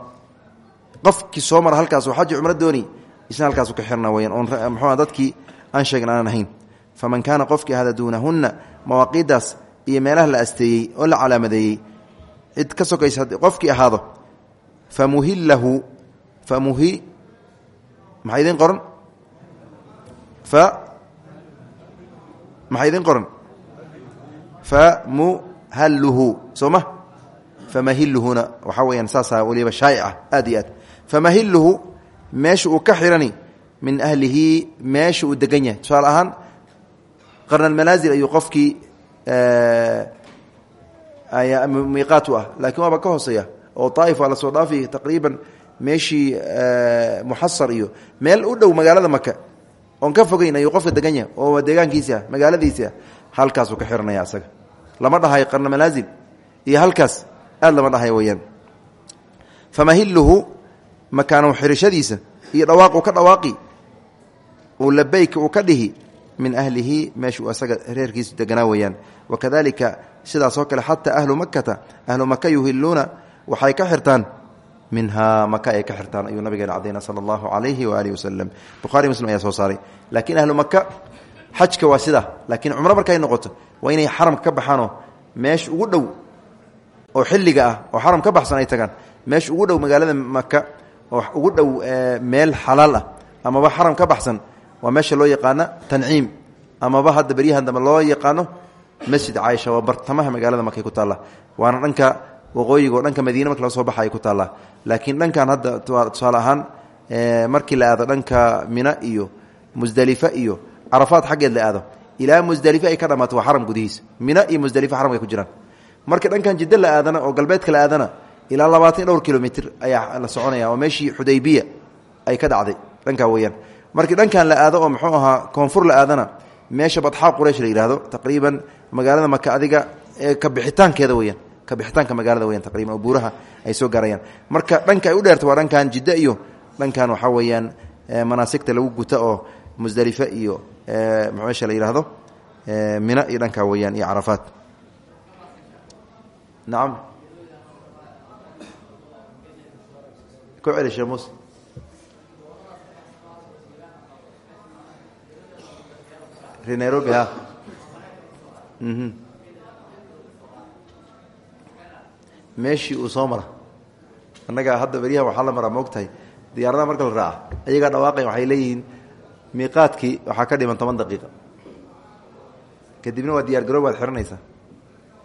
Qofkii soo mara halkaas oo xaji cumro dooni isna halkaasu ka xirna weyaan oon muxuua dadkii aan sheegin aanan ahayn. Faman kaana qofkii ahada duunahunna mawaaqiiddaas iyo meelaha la asteeyey oo la calaamadeeyey cid ka sokaysa qofkii ahaado famuhilahu famuhi maxaa idin qoran? Fa maxaa idin qoran? Famuhalluhu soo ma? Famahiluhuna waxaa weyaan saasaa weliba shaa'ica aad iyo aad. Famahiluhu meesha uu ka xirani min ahlihi meesha uu degan yahay. Tusaale ahaan qarnalmanaasil ayuu qofkii miiqaat u ah. Laakiin waaba ka hooseeya oo daa'if waa la soo dhaafi taqriiban meeshii muxasar iyo meel u dhow magaalada maka oon ka fogeyn ayuu qofka degan yahay oo deegaankiisiah magaaladiisiah halkaasuu ka xiranaya asaga. Lama dhahayo qarnalmanaasil iyo halkaas aad lama dhahay weyaan famahiluhu makaanu xirashadiisa iyo dhawaaqu ka dhawaaqi uu labeyk uu ka dhihi min ahlihi meeshuu asaga reerkiisu deganaa weyaan wakadalika sidaas oo kale xataa ahlu makata ahlu maka yuhiluuna waxay ka xirtaan minhaa maka ay ka xirtaan ayuu nabigeena cadayna sala allahu calayhi waalihi wasalam bukhari muslim ayaa soo saaray. Laakiin ahlu maka xajka waa sida laakiin cumro markay noqoto waa inay xaramka ka baxaanoo meesha ugu dhow oo xilliga ah oo xaram ka baxsan ay tagaan. Meesha ugu dhow magaalada maka oo ugu dhow meel xalaal ah amaba xaram ka baxsan waa meesha loo yaqaana tanciim amaba hadda beryahan dambe loo yaqaano masjid caaisha waa bartamaha magaalada markay ku taalla. Waana dhanka waqooyiga oo dhanka madiine marka laga soo baxay ku taallaa laakiin dhankan hadda tusaale ahaan markii la aado dhanka mina iyo musdalifa iyo carafaad xaggeed la aado ilaa musdalife ay ka dhamaato waa xaram gudihiisa. Mina iyo musdalife xaramkay ku jiraan. Marka dhankan jiddo la aadana oo galbeedka la aadana ilaa labaatan dhowr kilomitr ayaa la soconaya oo meeshii xudaybiya ay ka dhacday dhankaa weyaan markii dhankan la aado oo muxuu ahaa koonfur la aadana meesha badxaa quraysh la yidhahdo taqriiban magaalada maka adiga ka bixitaankeeda weyaan ka bixitaanka magaalada weyan taqriban buuraha ay soo gaarayaan. Marka dhanka ay u dheerta waa dhankan jidda iyo dhankan waxaa weeyaan manaasigta lagu guta oo musdalife iyo meesha la yidhaahdo mina iyo dhankaa weyaan iyo carafaat nacam ku celi shee muuse re nairobi ha meeshii uu soo mara annaga hadda beryahan waxaa la maraa maogtahay diyaaradaha marka la raaca ayagaa dhawaaqayan waxay leeyihiin miiqaadkii waxaa ka dhiman toban daqiiqa kadibna waa diyaar garoob waad xihanaysaa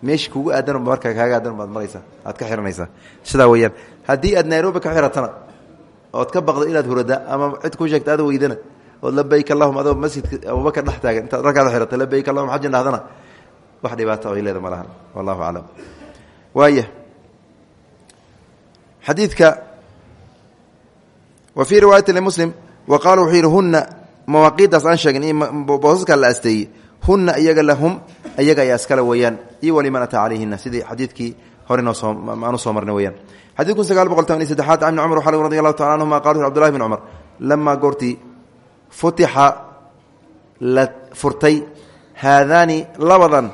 meeshii kugu aadan marka kaaga aadan baad maraysaa. Aad ka xihanaysaa sidaa weeyaan haddii aad nairobi ka xiratana ood ka baqdo inaad hurada ama cid ku sheegta aad weydana ood labayk allahuma adoo masjidka abubakar dhex taagan. Intaad ragkaada xirata labayk allahuma xajin dhahdana wax dhibaata o ay leeda ma lahan wallahu aclam waaya xadiidka wa fii riwaayati limuslim wa qaala wuxuu yidhi hunna mawaaqiiddaas aan sheegin in boosaskaa la asteeyey. Hunna iyaga lahum iyaga ayaa iskale weeyaan iyo waliman ataa calayhina sidii xadiidkii hore noo soo aanu soo marnay weyaan xadid kun sagaal boqol toban iyo saddexaad can ibni cumar waxaa radi allahu tacala anhuma qala abdullahi bn cumar. Lamaa goortii futixa la furtay haadaani labadan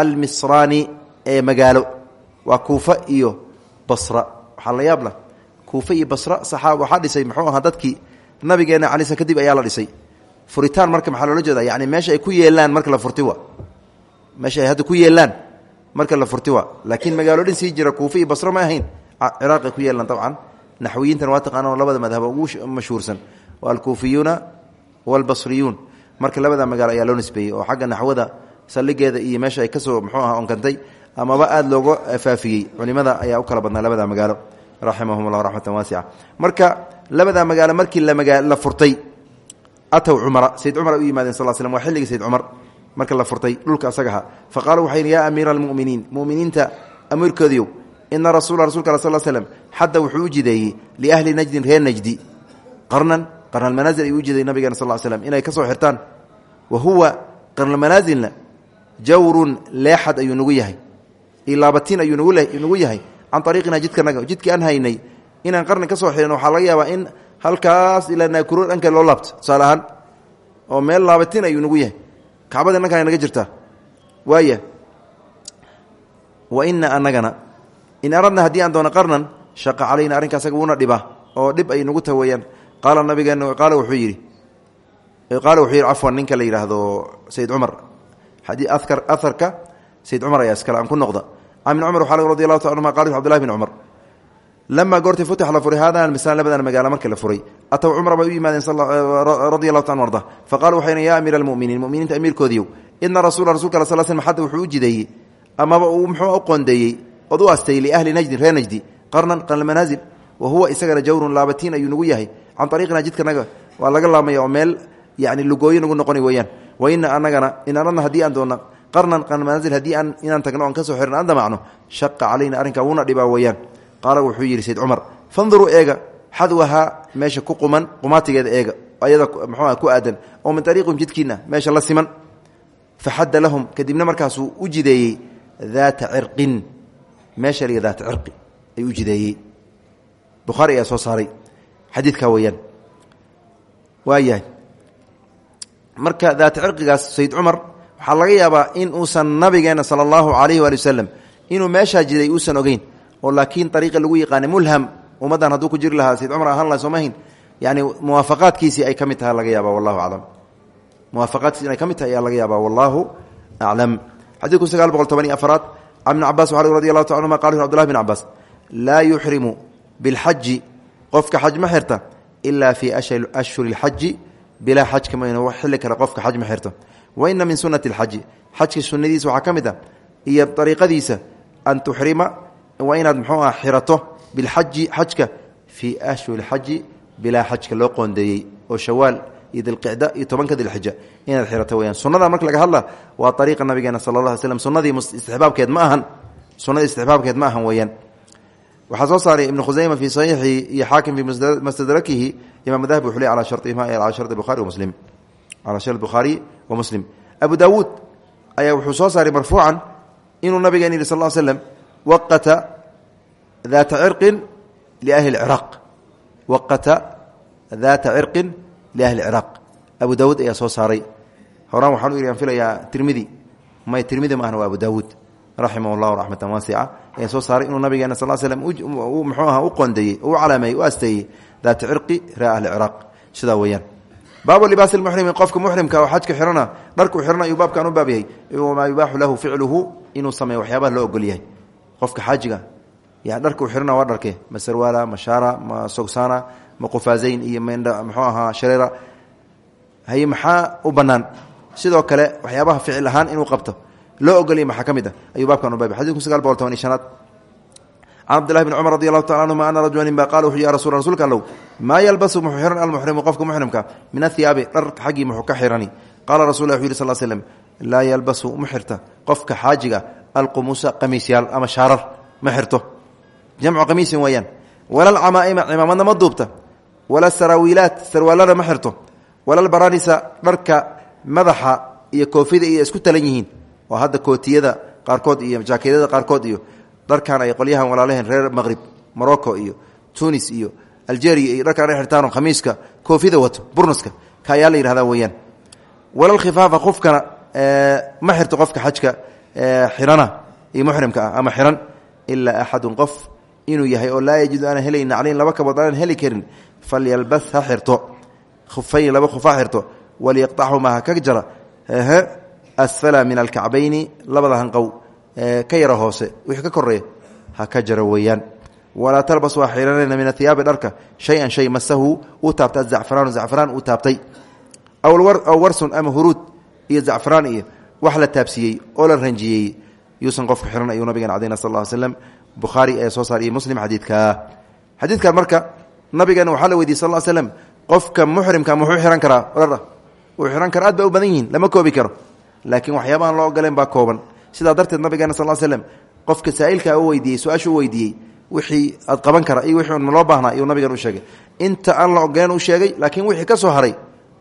almisraani ee magaalo. Waa kuufa iyo basra. Waxaa la yaabla kuufa iyo basra saxaab waxaa dhisay muxuu ahaa dadkii nabigeena cali sl kadib ayaa la dhisay. Furitaan marka maxaa loola jeeda yani meesha ay ku yeelaan marka la furti wa meesha ay hadda ku yeelaan marka la furti wa laakiin magaalodhin sii jira kuufa iyo basra ma ahayn. Ciraaqay ku yeelaan dabcan. Naxwiyiintan waa taqaana labada madhaba ugu mashhuursan. Waa alkuufiyuuna waalbasriyuun marka labada magaalo ayaa loo nisbeeyey oo xagga naxwada saldhigeeda iyo meesha ay ka soo muxuu aha onkantay amaba aada looga faafiyey culimada ayaa u kala badnaa labada magaalo raximahum llah waasica marka labada magaalo markii la furtay atow cumara sayd cumar ay yimaadeen sal slm sayd cumar marka la furtay dhulka asagaha fa qaala waxay yidhi yaa amiira almuminiin muminiinta amiirkoodiiow ina rasula rasulka sl slm xadda wuxuu u jideeyey liahli najdin reer najdi qarnan qarnalmanaasil ayuu u jideeyey nabigeena sal slm inay ka soo xirtaan. Wa huwa qarnalmanaasilna jawrun leexad ayuu nagu yahay. Ilaabatiin ayuu nagu yahay. Can ariiqina jidkanaga jidkii aan haynay inaan qarni ka soo xirin waxaa laga yaabaa in halkaas ilaa naakuro dhanka loo laabto tusaale oo meel laabatin ayuu nagu yahay. Kacbada dhankan naga jirtaa waaya wa ina anagana in aradna haddii aan doono qarnan shaqa calayna arrinka asaga wuuna oo dhib ay nagu taha qaala nabigeena qaala wuxuu yidhi qaala wuxuu yidhi cafwan ninka la yidhaahdo sayid cumar. Aar aharka sayid cumar ayaa iskale aan ku noqda. Can ibn cumar waxaa radi allahu ta anhuma qala cbdullahi bn cumar lamaa goortii futix la furay haadana almisaan labadan magaalo marka la furay. Ataw cumra bay u yimaadeen radi allahu ta an arda. Faqala waxay ya amiira almuminiin muminiinta amiirkoodiiyow ina rasula rasulka al sl slm xadda wuxuu u jideeyey amaba uu muxuu u qoondeeyey qarnan qarnalmanaasil wa huwa isagana jawrun laabatiin ayuu nagu can ariiqina jidkanaga waa laga laamaya oo meel yani lugooyo nagu noqoni weeyaan wa ina anagana in aradna haddii aan doona qarnan qarnalmanaasil haddii aan inaan tagno oon ka soo xirin aan damacno shaqa calayna arrinkaa wuuna dhibaa weeyaan qaala wuxuu yidhi sayd cumar fanduruu eega xadwahaa meesha ku quman qumaatigeeda eega ayada mxuuah ku aadan oo min ariiqihim jidkiina meesha la siman faxadda lahum kadibna markaasuu u jideeyey daata cirqin meesha liga xadiidkaa weeyaan. Waayahay. Marka daata cirqigaas sayd cumar waxaa laga yaabaa in uusan nabigeena sala allahu calayhi waali inuu meeshaa jiday uusan ogeyn oo laakiin ariiqa lagu yaqaana mulham ummaddan hadduu ku jiri lahaa sayd cumar ahaan laha soomahin yani muwaafaqaadkiisii ay ka tahay laga yaaba wallahu aclam. Muwaafaqaadkiisi inay ka tahay laga yaaba wallahu aclam. Xadiidku sagaal boqol toban iyo afaraad can ibni cabas waxa radi allahu ta anhuma qala cbdullahi bn cabbaas laa qofka xaj ma xirta ilaa fii ashhuri اlxaji bilaa xajka mayno xilli kale qofka xaj ma xirto. Wa ina min sunati اlxaji xajka sunadiisa waxaa ka a iyo ariiqadiisa an tuxrima waa inaad mxuu xirato bilxaji xajka fii ashhuri xaji bilaa xajka loo qoondeeyey oo shawaal iyo dilqicda iyo tobanka dilxija. Xirato weyaan sunada marka laga hadla waa ariiqa nabigeena sala la slm sunadii istixbaabkeed ma ahan. Sunadii istixbaabkeed ma ahan weeyaan waxaa soo saaray ibn khusayma fii saxiixihi iyo xaakim fii mustadrakihi imaam dahbi wuxuu le ala sharihima ala shari buhari wamuslim calaa shari bukhaari wa muslim. Abu daawuud ayaa wuxuu soo saaray marfuucan inuu nabigeen yihi sal l slem waqata daata cirqin liahli ciraaq waqata daata cirqin liahli ciraaq abu daawuud ayaa soo saaray. Horaan waxaan u yidhi filayaa tirmidi may tirmidi ma ahna waa abu daawuud raximah llahu raxmatan waasica ayaa soo saaray inuu nabigeena sal slm muxuu aha u qoondeeyey u calaameeyey u asteeyey daata cirqi ree ahli ciraaq sidaa weeyaan. Baabu libaas muxrimi qofka muxrimka oo xajka xirana dharkuu xirana ayuu baabkan u baab yahay. Wamaa yubaaxu lahu ficluhu inuu sameeyo waxyaabaha loo ogol yahay. Qofka xaajiga ya dharkuu xirana waa dharke. Ma sarwaala ma shaara ma sogsaana ma qufaazayn iyo muxuu ahaa shareera. Haye maxaa u bannaan? Sidoo kale waxyaabaha ficil ahaan inuu qabto loo ogolya maxaa ka mid ah? Ayuu baabkan u baab yahay xadidku sagaal boqol toban iyo shanaad. Can cabdillahi bn cumar radi allahu taala anhuma ana rajulan ba qala wuxuu ya rasul rsulka allow maa yalbasu muxuu xiran almuxrimu qofka muxrimka min athiyaabi dhar xaggii muxuu ka xirani? Qaala rasul lah wuxu yiri sal slm laa yalbasu ma xirta qofka xaajiga alqumuusa qamiisyaal ama shaarar ma xirto. Jamcu qamiisin weeyaan. Wala alcamaa'ima cimaamadna ma duubta. Wala saraawiilaat sarwaalana ma xirto. Wala albaranisa dharka madaxa iyo koofida iyo isku talan yihiin oo hadda kootiyada qaarkood iyo jaakeedyada qaarkood iyo dharkan ay qolyahan walaalaheen reer maqrib morocco iyo tunis iyo algeria iyo dharkaan ay xirtaano khamiiska koofida wato burnuska ka ayaa la yihahda weeyaan. Walal khifaafa qofkana ma xirto qofka xajka xirana iyo muxrimka ah ama xiran ilaa axadun qof inuu yahay oo laa yajidu aanan helayn naclayn laba kabood heli karin falyalbas xirto. Khufayn laba khufa ha xirto waliyaqطaxuma ha ka jara asfala min alkacbayni labada hanqow ka yara hoose wixii ka koreeya ha ka jaro weeyaan. Talbas waa xiranayna min athiyaabi dharka shay-an shay masahu uu taabtay azacfaraanu zacfaraan uu taabtay. Aw warsun ama huruud iyo zacfaraan iyo wax la taabsiiyey la ranjiyey yuusan qofka xiran ayuu nabigan cadayna sal ll slam bukhaari ee soo saar iyo muslim xadiidka. Xadiidkan marka nabigeena waxaa la weydiye sal l slem qofka muxrimka muxuu xihan karaa wuu xihan kara aad bay u badan lama koobi karo laakiin waxyaabahan loo ogoleen baa kooban. Sidaa darteed nabigeena sal slm qofka saa'ilka weydiiyey su'aashu weydiiyey wixii aad qaban kara iyo wixii loo baahnaa ayuu nabigan u sheegay. Inta aan la ogoleen u sheegay laakiin wixii ka soo haray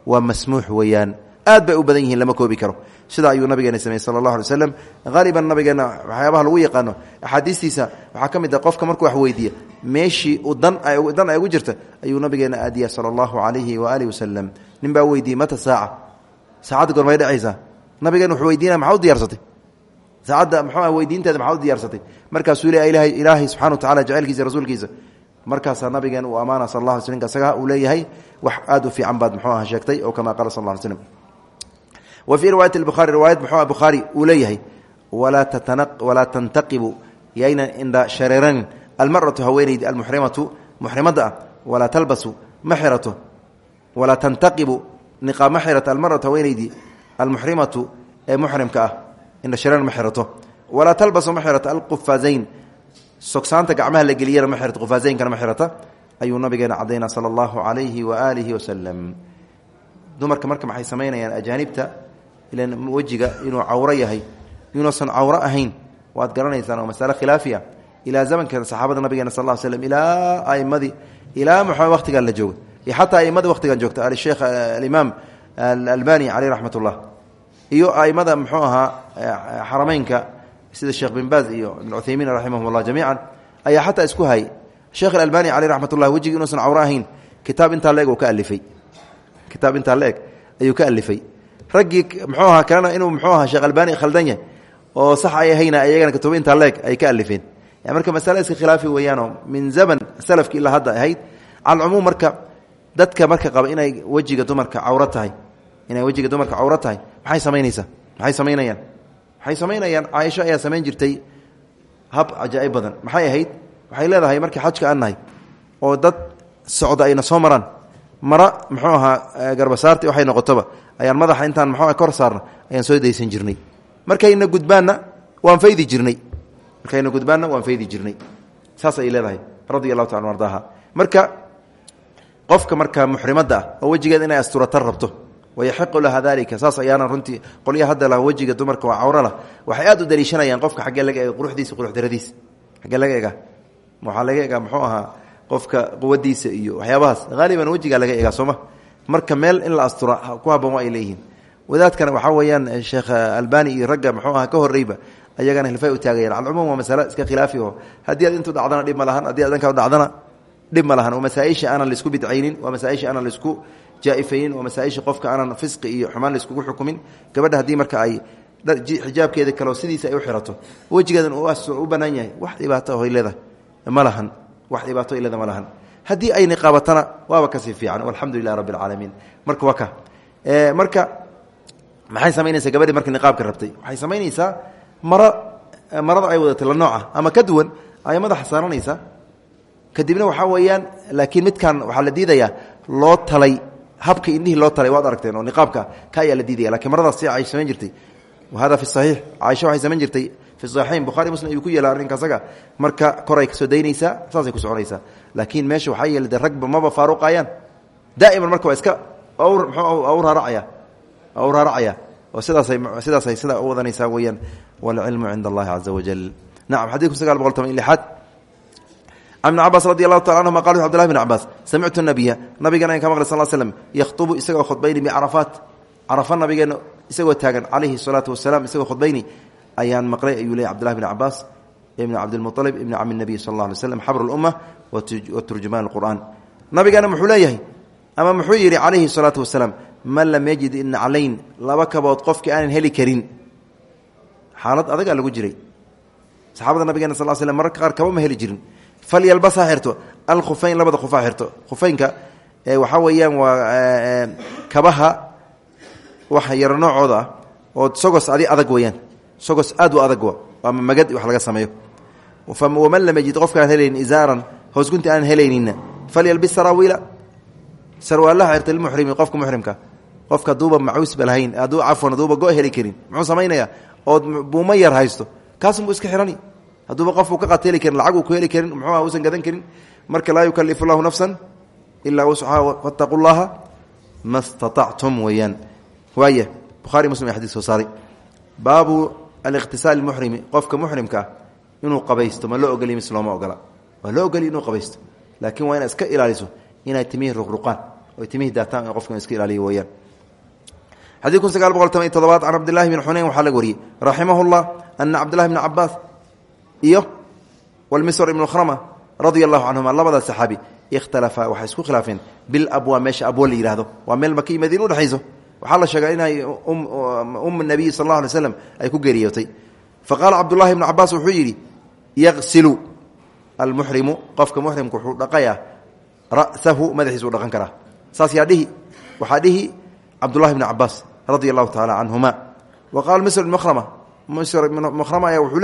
waa masmuux weeyaan. Aad bay u badan yihiin lama koobi karo. Sidaa ayuu nabigeena sameyey sala allahu alay slam haaliban nabigeena waxyaabaha lagu yaqaano axaadiistiisa waxaa ka ah qofka markuu wax weydiiya meeshii dan ay ugu jirta ayuu nabigeena aadiya sala allahu calayhi waaalih wasalam nin baa weydiiyey mata saaca? Saacadda goormay dhacaysaa nabigeena wuxuu weydiinaya maxaa u diyaarsatay? Saacadda mxuu weydiinteeda maxaa u diyaarsatay? Markaasuu le ilahay ilaahay subxana wa tacala jacaylkiisa rasuulkiisa. Markaasaa nabigeen uu ammaana sal alla sl isaga uu leeyahay wax aad u fiican baad aha sheegtay oo kama qaala sal lla ly slm wa fii riwaayati lbukhari riwaayad mxuu bukhaari uu leeyahay walaa tantaqibu. Yaynan indha shareeranin almaratu haweeneydi almuxrimatu muxrimadda ah walaa talbasu ma xirato. Tantaqibu niqaab ma xirato almaratu haweeneydii almuxrimatu ee muxrimka ah indha shareer ma xirato walaa talbasu ma xirato alqufaazayn. Sogsaanta gacmaha la geliyana ma xirato qufaazayinkana ma xirata ayuu nabigeena cadayna sala allahu calayhi waaalihi wasalam dumarka marka maxay samaynayaan ajaanibta ilan wejiga inuu cawro yahay inuusan cawro ahayn waad garanaysaan oo masale khilaafiya ilaa zamanka saxaabada nabigeena sal ll slm ilaa aimadii ilaa muxamed waqtigan la jooga iyo xataa aimadii waqtigan joogta alsheekh albani caleyh raxmat ullah iyo aimada muxuu ahaa xarameynka sida sheekh bin baaz iyo ibn cuthaymiin raximahum llah jamiica ayaa xataa isku hayay sheekh albani caleyh raxmat ullah wejigi inuusan cawro ahayn kitaab intaa leeg ka alifay kitaab intaa leeg ayuu ka alifay raggii muxuu ahaa kalena inuu muxuu ahaa sheekh albani khaldan yahay oo sax ay ahayna iyagana kitubo intaa leeg ay ka alifeen marka masale iska khilaafi weeyaanoo min zaman salafki ilaa hadda ahayd calcumuum marka dadka marka qaba inay wejiga dumarka cawro tahay. Inay wejiga dumarka cawro tahay. Maxay samaynaysaa maxay samaynayaan waxay samaynayaan caaisho ayaa samayn jirtay hab cajaa'ib badan. Maxay ahayd? Waxay leedahay markii xajka aan oo dad socda ayna soo maraan. Mara muxuu ahaa garbasaarti waxay noqotoba ayaan madaxa intaan muxuu kor saarna ayaan soo daysan jirnay. Markayna gudbaanna waan faydi jirnay. Markayna gudbaanna waan faydi jirnay. Saas ay leedahay radi allahu marka qofka marka muxrimadda ah oo wejigeeda inay asturata rabto wayaxiqu laha dalika saas ayaana runtii qolya hadda lah wejiga dumarka waa cawro lah waxay aad u daliishanayaan qofka xaggee laga eega quruxdiisa quruxdaradiisa xaggee laga eega waxaa laga egaa muxuu ahaa qofka quwadiisa iyo waxyaabahaas. Haaliban wejigaa laga egaa sooma. Marka meel in la astura ku haboon ay leeyihiin. Wadaadkana waxaa weeyaan sheekh albani iyo ragga muxuu aha ka horreyba ayagana hilfay u taagayaan alcumuum waa masale iska khilaafi oo haddii aad intuu dhacdana dhib ma lahan haddii adanka dhacdana dhib ma lahan. Waa masaaisha aanan la isku bidcaynin waa masaaisha aanan la isku jaaifaynin waa masaaisha qofka aanan fisqi iyo xumaan laiskugu xukumin. Gabadha haddii marka ay xijaabkeeda kaleo sidiisa ay u xirato wejigeedan u banaan yahay. Wax dhibaato oy leedahay ma lahan. Wax dhibaato ay leedahay ma lahan. Haddii ay niqaabatana waaba ka sii fiican. Alxamdu lilah rabbi alcaalamiin marka waa ka. Marka maxay samaynaysaa gabadhii marka niqaabka rabtay? Waxay samaynaysaa maro marada ay wadatay la nooca ama ka duwan ay madaxa saaranaysaa kadibna waxaa weeyaan laakiin midkan waxaa la diidayaa loo talay habka indhihii loo talay waad aragteen oo niqaabka ka ayaa la diidaya lakiin maradaas si ay samayn jirtay. Wahada fi saxiix caaisha waxay samayn jirtay fi saxiixayn bukhari muslim ayuu ku yeela arrinka asaga. Marka koray ka soo daynaysaa saasay ku soconaysaa laakiin meesha waxaa yeela de ragba maba faaruqayaan. Daa'iman marka waa iska awr mxuu awr raaracaya. Awr raaracaya. Oo sidaasay sidaasay sidaa u wadanaysaa weeyaan waalcilmu cinda allahi caza wajal nacam xadiidku sagaal boqol toban lixaad ibn cabaas radi allahu taala anhuma qala cbdullahi bn cabaas samictu nabiya nabigan ayan ka maqlay sal slm yakhtubu isagoo khudbayni bicarafaat carafa nabigeena isagoo taagan calayhi salaatu wasalaam isagoo khudbayni. Ayaan maqlay ayuu leey cbdullahi bn cabaas ibn cabdilmualib ibni cami nabiy sal alla alay slam xabru lumma wa turjumaan qur'an. Nabigeena muxuu leeyahay? Ama muxuu yidhi calayhi salaatu man lam yajid naclayn laba kabood qofkii aanan heli karin. Xaalad adagaa lagu jiray. Saxaabada nabigeena sal slam mararka qaar kaba ma heli jirin falyalbas ha xirto. Alkhufayn labada khuf ha xirto khufeynka waxaa weeyaan waa kabaha wax yaro noocooda ah oo sogos adi adag weeyaan. Sogos aad u adag waa magad wax laga sameeyo. Waman lam yajid qofka aan helaynin izaaran hoosgunti aanan helaynina falyalbis saraawiila sarwaalaha xirta lmuxrimi qofka muxrimka. Qofka haduuba macuusba lahayn hadduu cafwan haduuba go heli karin. Muxuu samaynayaa? Ood buuma yar haysto. Kaasunbuu iska xirani hadduuba qofuu ka qat heli karin lacag uu ku heli karin muxuuha usan gadan karin marka laa yukalifu llahu nafsan ilaa wuscaha wattaquu llaha ma staactum weeyaan. Waaya buhari muslim xadis soo saaray. Baabu aliqhtisaal muxrimi qofka muxrimka ah inuu qabaysto ma loo ogoliy mise looma ogola loo ogoliy inuu qabaysto. Laakiin waa inaad iska ilaaliso inay timihii ruqruqaan oy timihii daataan qofka iska ilaaliyo weeyaan. Xadii kun sagaal boqol toban iyo todobaad can cabdillahi bn xuneyn waxaa laga wariyey. Raximah llah ana iyo wlmisr ibnu khrama radia allahu canhuma labada saxaabi ikhtalafaa waxay isku khilaafeen bilabwa meesha abwa la yihahdo waa meel maka iyo madiina la sheegaa inay um nabiy sal alla alay slam ay ku geeriyootay. Faqaala cabdullahi bnu cabaas wuxuu yidhi yaqsilu almuxrimu qofka muxrimku wuxuu dhaqayaa ra'sahu madaxiisuu dhaqan karaa. Saas yaa dhihi waxaa dhihi cabdullahi bni cabaas radia allahu wa qala misr ibn mhrama misr ibn mhrama ayaa wuxuu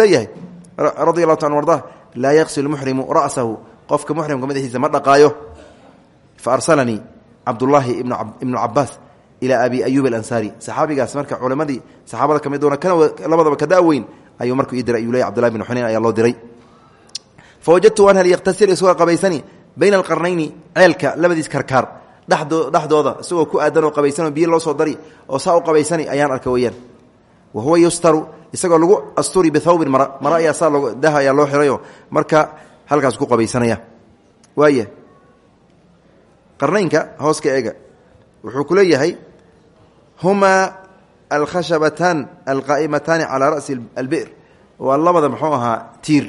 radi allahu ta arda laa yaqsil muxrimu ra'sahu. Qofka muxrimka madaxiisa ma dhaqaayo. Fa arsalanii cabdullaahi ibnu cabaas ilaa abi ayuub alansaari saxaabigaas marka culimadii saxaabada ka mid doona labadaba ka daweyn ayuu markuu ii diray ayuu leey cbdullahi bn xuneyn ayaa loo diray. Fa wajadtu waan hel yaktasil isagoo qabaysani bayna alqarnayni ceelka labadiis karkaar dhexdooda isagoo ku aadan oo qabaysanoo biyo loo soo dari oo saa u isagoo lagu asturi bithawbin mara mara ayaa saa loo dah ayaa loo xirayo. Marka halkaas ku qabaysanaya waaya qarnaynka hoos ka eega wuxuu ku leeyahay humaa alkhashabataan alqaa'imataani calaa ra'si albir. Waa labada muxuu ahaa tiir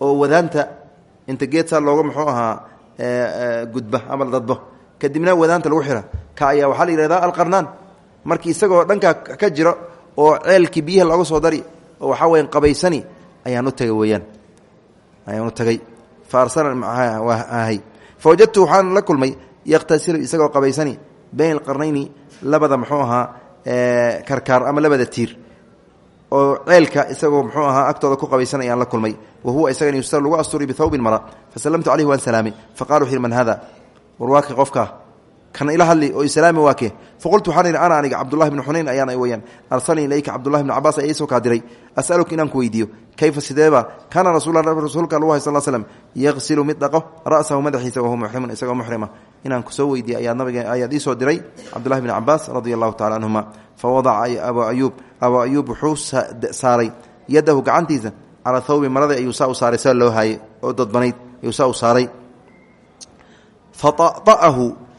oo wadaanta inta geed saa looga muxuu ahaa gudba ama dadbo. Kadibna wadaanta lagu xira. Ka ayaa waxaa la yihahdaa alqarnaan. Markii isagoo dhankaa ka jiro oo ceelkii biyaha looga soo dari oo waxaa weya qabaysani ayaan u tagay weyaan ayaan tagay. Fa arsalaahay fa wajadtu waxaan la kulmay yakhtasilu isagoo qabaysani bayna alqarnayni labada muxuu ahaa karkaar ama labada tiir. Oo ceelka isagoo muxuu ahaa agtooda ku qabaysan ayaan la kulmay. Wa huwa isagan yustar lagu asturi bithawbin mara. Fasallamtu caleyhi waan salaamay wuxu yhi man hada war waake qofka kan ila hadli oo islaami waake faqultu waxaan ihi ana aniga cabdullahi bni xunayn ayaan weyaan arsalnii ilayka cabdullahi bni cabaas ayaa isoo diray asaluka inaan ku weydiiyo. Kayfa sideeba kaana rasuulka lagu hay sal slm yaqsilu mid dhaqo ra'sahu madaxiisa wahuwa muxrimun isagoo muxrima inaan ku soo weydiiye ayaa nabiga ayaad iisoo diray cabdullahi bni cabaas radia allahu tacala canhuma fa wadaca abu ayuub abu ayuub wuxuu saaray. Yadahu gacantiisa calaa thawbi maradii ayuu saa u saaray saa oo dadbanayd ayuu saa u saaray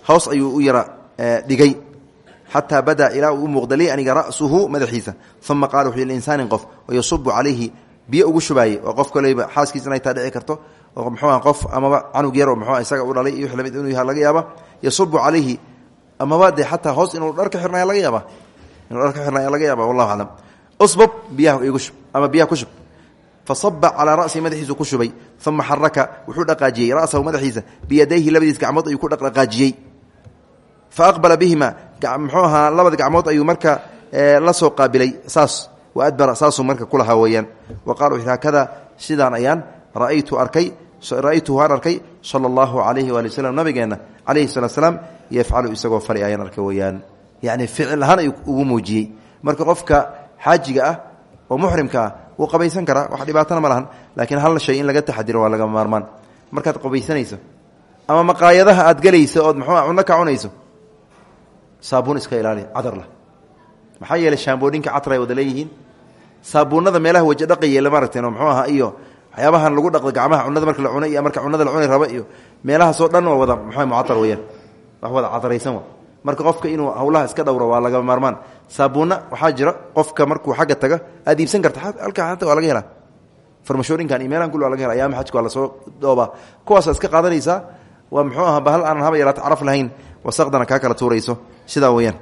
hoos ayuu u yara dhigay. Xataa badaa ilaa uu u muuqda lii aniga ra'suhu madaxiisa. Uma qaala wuxuu insaanin qof oo yasubu calayhi biyo ugu shubaayey oo qof koleyba xaaskiis inay taa dhici karto oo muxuuah qof amaba canug yar oo muxua isaga u dhalay iyo la mid inuu yaha laga yaaba yasubu calayhi amaba dee xataa hoos inuu dhar ka xirnaya laga yaaba inuu dhar ka xirnaya laga yaaba wallahu aclam. Usbab biyaha igu shub ama biyaha ku shub. Fasaba calaa rasihi madaxiisu ku shubay uma xaraka wuxuu dhaqaajiyey rasahu madaxiisa biyadayhi labadiis gacmood ayuu ku dhaqdhaqaajiyey fa aqbala bihima muxuu ahaa labada gacmood ayuu marka la soo qaabilay saas wa adbara saasuu marka kulahaa weeyaan wa qala wuxu haakada sidaan ayaan raaytu arkay ra'aytuhu waan arkay sala allahu calayhi waali waslm nabigeenna calayhi salatu slaam yafcalu isagoo fali ayaan arkay weeyaan yacni ficil ahaan ugu muujiyey marka qofka xaajiga ah oo muxrimka ah wuu qabaysan karaa wax dhibaatana ma lahan laakiin hal shay in laga taxadiro waa laga maarmaan markaad qabaysanayso ama maqaayadaha aad gelayso ood muxuu cunno cunayso saabuun iska ilaali cadarla maxaa yeeley shaambooninka catar ay wada leeyihiin? Saabuunada meelaha weji dhaqayeele maaragteen oo muxuu ahaa iyo waxyaabahan lagu dhaqdo gacmaha cunada marka la cunay iyo marka cunada la cuni rabo iyo meelahaasoo dhan waa wada muxua mucatar weyaan wax wada cadaraysan wa marka qofka inuu hawlaha iska dhowro waa laga maarmaan. Saabuunna waxaa jira qofka markuu xagga taga aad iibsan karta halka ata waa laga helaa. Farmashooyinkan iyo meelahan kul laga hela ayaama xajka waa la soo dhoobaa kuwaasa iska qaadanaysaa waa muxuu aha bahal aanan haba yaraata caraf lahayn wasaqdana kaa kala tuurayso sidaa weyaan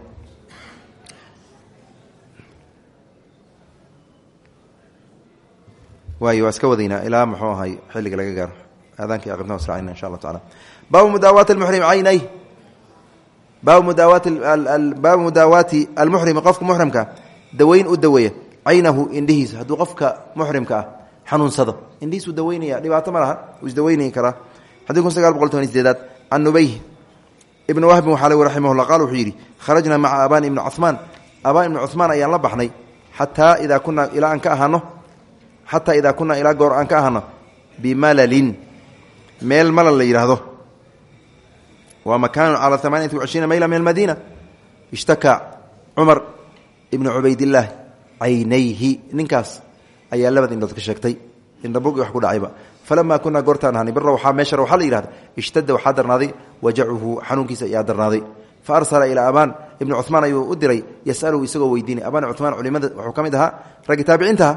waay waa iska wadaynaa. Ilaa muxuu xilliga laga gaaro. Aadaanka aqrina israacina insha allah taala baabu mudaawaati almuxrim caynay. Baabu mudaawaati baabu mudaawaati almuxrimi qofka muxrimka daweyn u daweeya. Caynahu indhihiisa. Hadduu qofka muxrimka ah xanuunsado. Indhihiisuu daweynaya. Dhibaato ma laha. Uu isdaweynayi karaa. Kun sagaal boqol ibni wahbin waxaa lg raximahullah qaal wuxuu yidhi kharajnaa maca abaan ibni cumaan abaan ibni cumaan ayaan la baxnay xataa idaa kunaa ilaa aan ka ahaano xataa idaa kunaa ilaa goor aan ka ahano bimalalin meel malal la yidhaahdo. Waa makaanu calaa mayla min almadiina. Ishtakaa cumar ibnu cubaydillaah caynayhi ninkaas ayaa labad indhood ka sheegtay. Indhabug wax ku dhacayba falamaa kunaa goortaan ahani bira waxaa meesha waxaa la yidhahda ishtada waxaa darnaaday wajacuhu xanuunkiisa ayaa darnaaday fa arsala ilaa abaan ibni cumaan ayuu u diray yasaluhu isagoo weydiinay abaan cumaan culimada wuxuu ka mid ahaa raggi taabiciintaha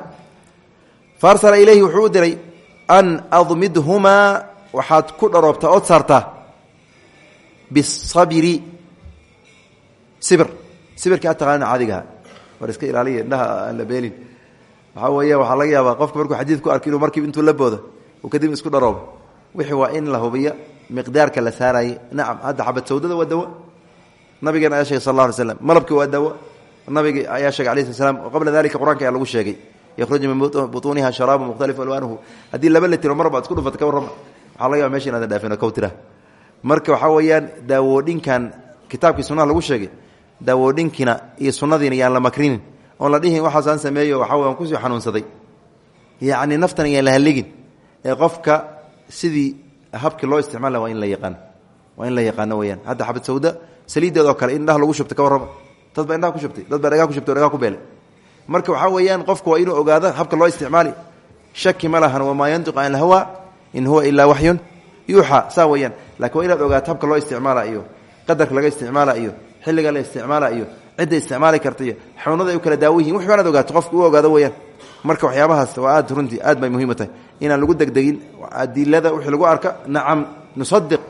faarsala ilayhi wuxuu u diray an admidhumaa waxaad ku dharoobtaa ood saartaa bisabiri sibir sibirka ad taqaanina caadigaha war iska ilaaliya indhaha aan la beelin waxaa weeya waxaa laga yaabaa qofka markuu xadiid ku arko inuu markiiba intuu la boodo kadib isku dharoobo wixii waa in la hubiyo miqdaarka la saarayay nacam hadda xabad sawdada waa dawo. Nabigeena ayaa shegay sal alla alay slam malabki waa dawo. Nabiga ayaa sheegay alai sl slam qabla dalika qur'aanka ayaa lagu sheegay. Yruj min buuniha sharaab mukhtalif alwaanuhu. Haddii laba litiro mar baad isku dhufata ka warrama. Waxaa laga yaaba meesha inaada dhaafin kow tira marka waxaa weeyaan daawoodhinkan kitaabkii sunaha lagu sheegay daawoodhinkina iyo sunnadiina yaan la makrinin. Oon la dhihin waxaasaan sameeyo waxa waan ku sii xanuunsaday. Yacni naftan yaan la halligin ee qofka sidii habkii loo isticmaala waa in la yaqaan. Waa in la yaqaano weyaan hadda xabad sawda saliideedoo kale in indhaha lagu shubtay ka warrama dad baa indhaha ku shubtay dad baa dhagaa ku shubtay o dhagaa ku beelay. Marka waxaa weeyaan qofku waa inuu ogaado habka loo isticmaali. Shaki ma lahan wamaa yantiqu can ilhawa in huwa ilaa waxyun yuuxa saa weyaan laakiin waa inaad ogaato habka loo isticmaala iyo qadarka laga isticmaala iyo xilliga la isticmaala iyo cidda isticmaali karta iyo xanuunada ay u kala daawo yihiin waxba inaad ogaato qofka u ogaado weyaan marka waxyaabahaas waa aad runtii aad bay muhiim u tahay inaan lagu degdegin. Adilada wixii lagu arka nacam nusadiq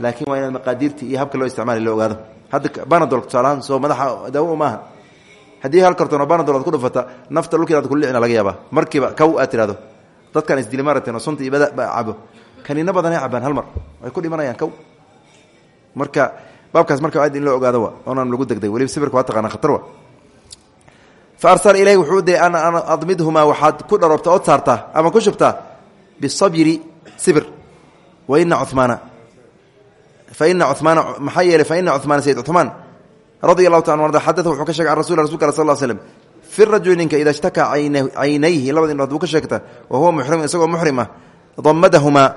laakiin waa inaad maqaadiirtii iyo habka loo isticmaali la ogaado. Hadda banadol tusaalahaan soo madaxa daawo maaha. Haddii hal kartono banadol aad ku dhufata nafta dhulka inaad kullicina laga yaaba markiiba kaw aad tirahdo dadkan isdili maaragteen oo sunta iyo bada cabo. Kaniino badanay cabaan hal mar. Way ku dhimanayaan kow marka baabkaas marka aad in loo ogaado wa oonaan lagu degdeg. Weliba sibirka waa taqaana khatar wa fa arsala ilayhi wuxuu dee an admidhumaa waxaad ku dharoobtaa ood saartaa ama ku shubtaa bisabiri sibir. Wa ina cumaana fa ina cumaana maxaa yeelay fa ina cumaana sayid cumaan radia allahu taala arda xadada wuxuu ka shegay can rasul rasulka sal l slm fi rajuli ninka ida shtakaa caynayhi labada indhood buu ka sheegta wa huwa muxrim isagoo muxrim ah damadahumaa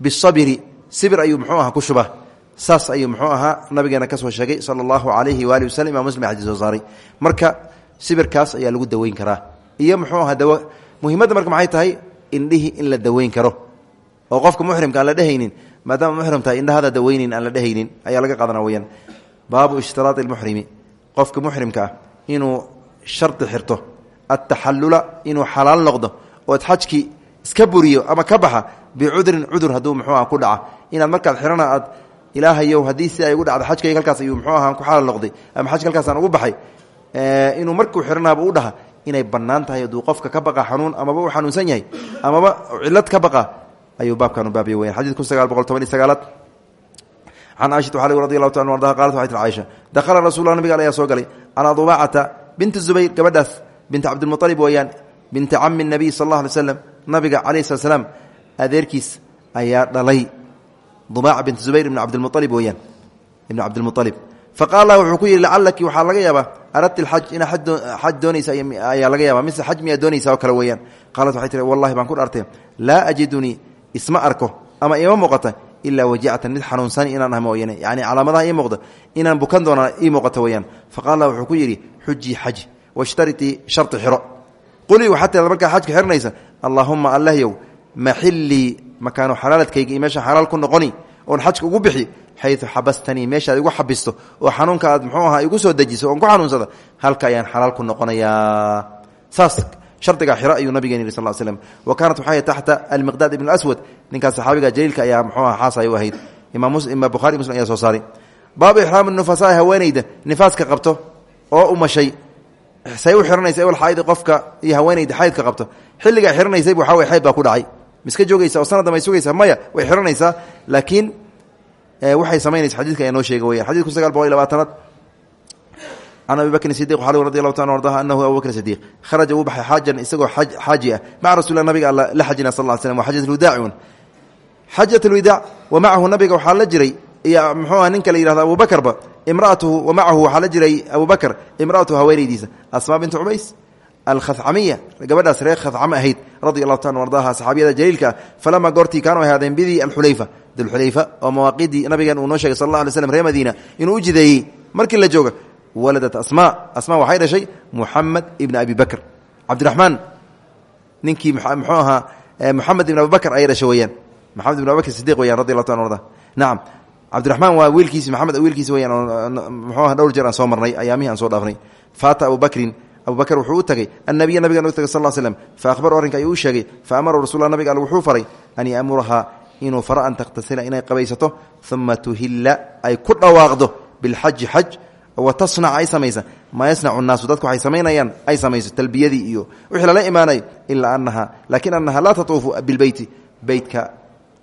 bisabiri sibir ayuu muxuu aha ku shuba. Saas ayuu muxuu ahaa nabigeena ka soo sheegay sala allahu calayhi waalihi waslm imaam muslim xadii soo saaray. Marka sibirkaas ayaa lagu daweyn karaa. Iyo muxuu aha dawo muhimadda marka maxay tahay indhihii in la daweyn karo. Oo qofka muxrimka aan la dhehaynin maadaama muxrim tahay indhahada daweynin aan la dhehaynin ayaa laga qaadana weyaan baabu ishtiraadi lmuxrimi qofka muxrimka ah inuu shardi xirto ataxallula inuu xalaal noqdo ood xajkii iska buriyo ama ka baxa bicudrin cudur hadduu muxuu ku dhaca. Inaad markaad xirana aad ilaahayow haddii si ay ugu dhacdo xajkayga halkaas ayuu muxuu aha ku xalaal noqday ama xajka halkaasaan ugu baxay inuu markuu xiranaaba u dhaha inay bannaan tahay hadduu qofka ka baqa xanuun amaba uu xanuunsan yahay amaba cilad ka baqa ayuu baabkan u baabiya weyan xadid kun sagaal boqol toban iyo sagaalaad. Can caaishata waxaa qalat waxay tir dakhala rasuullah nabiga ayaa soo galay calaa dubaacata binti zubayr gabadhaas binti cabdilmualib weeyaan binti cami nabiy sal alla alay slam nabiga calayh slat adeerkiis ayaa dhalay. Dubaaca binti zubayr ibn cabdilmualib weeyaan ibn cabdilmualib faqaal lah wuxuu ku yidhi lacalaki waxaa laga yaabaa aradti lxaj inaa xaj doonaysa ayaa laga yaaba mise xaj miyaa doonaysa oo kale weeyaan? Qaalat waxay tihi wallahi baan ku dhaartay. Laa ajidunii isma arko ama ima muuqata ilaa wajacatan mid xanuunsan inaan ah mooyane yani calaamadaha ii muuqda inaan bukan doona ii muuqata weyaan faqaal lah wuxuu ku yidhi xujii xaj washtaritii sharti xiro. Qulii waxaa tirada markaa xajka xiranaysa allaahuma allahyow maxilii makaanu xalaaladkayga iyo meesha xalaal ku noqoni oon xajka ugu bixi xayu xabastanii meeshaad igu xabisto oo xanuunka aad mxuu ahaa igu soo dejiso oon ku xanuunsada halka ayaan xalaal ku noqonayaa. Saas shardigaa xiro ayuu nabigeen yidhi sal slm wa kaanat waxay taxta almiqdaad ibn aswad ninkaas saxaabiga jaliilka ayaa mxuu aha xaasay u ahayd. Imaam bukhari muslim ayaa soo saaray. Baabu ixraam nufasaa haweeneyda nifaaska qabto oo umashay say u xiranaysa ewel xaaidi qofka iyo haweeneyda xaydka qabto. Xilligaa xiranaysayb waxaa way xayd baa ku dhacay. Miska joogaysa oo sanadda may sugaysaa maya way xiranaysaa. Laakiin waxay samaynaysa xadidka noo sheega weyan xadidku sagaal boqol iyo labaatanaad. Can abi bakrin sidiq waxaa radi allahu taala ardaha anahu abu bakr sidiq kharaja wuu baxay xaajan isagoo xaaji ah. Maca rasul nabiga alla la xajina sal ll slam wa xajat lwidaaci xajat lwidaac wa macahu nabiga waxaa la jiray iyo muxuu aha ninka la yihahdo abu bakrba imraatuhu wa macahu waxaa la jiray abu bakr. Imraatuhu haweenaydiisa asmaa bintu cubays alkhacamiya gabadhaas reer khacamo ahayd radi allahu taala ardaha saxaabiyada jaliilka ah falamaa goortii kaanu ahaadeen bidii alxulayfa dulxulayfa oo mawaaqiidii nabigan uu noo sheegay sal alla alay slam reer madiina inuu u jideeyey markii la jooga waladat asma asma waxay dhashay muxamed ibn abi bakr. Cabdiraxmaan ninkii muxuu ahaa muxamed ibn abi bakr ayay dhashay weyaan maxamed ibn abi bakr sidiq weyan radi allahu ta arda nacam cabdiraxmaan waa wiilkiisi maxamed wiilkiisi weyaan muxuu aha dhowr jeer aan soo marnay ayaamihii aan soo dhaafnay. Faata abu bakrin abu bakr wuxuu u tagay annabiya nabigan u tagay sal slm fa ahbaru arrinka ayuu u sheegay fa amara rasulla nabiga al wuxuu faray an yamurahaa inuu fara an takhtasila inay qabaysato uma tuhilla ay ku dhawaaqdo bilxaji xaj wa tasnaca ay samaysa. Maa yasnacu naasu dadku waxay samaynayaan ay samayso talbiyadii iyo wixii lala imaanay ilaa anaha laakin anaha laa tatuufu bilbeyti beytka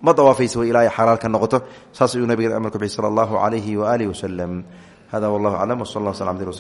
ma dawaafaysa way ilaa ay xalaal ka noqoto. Saas ayuu nabiga amar ku bixi sala allahu calayhi waaalihi wasalam hada wallahu aclam wsal allah sl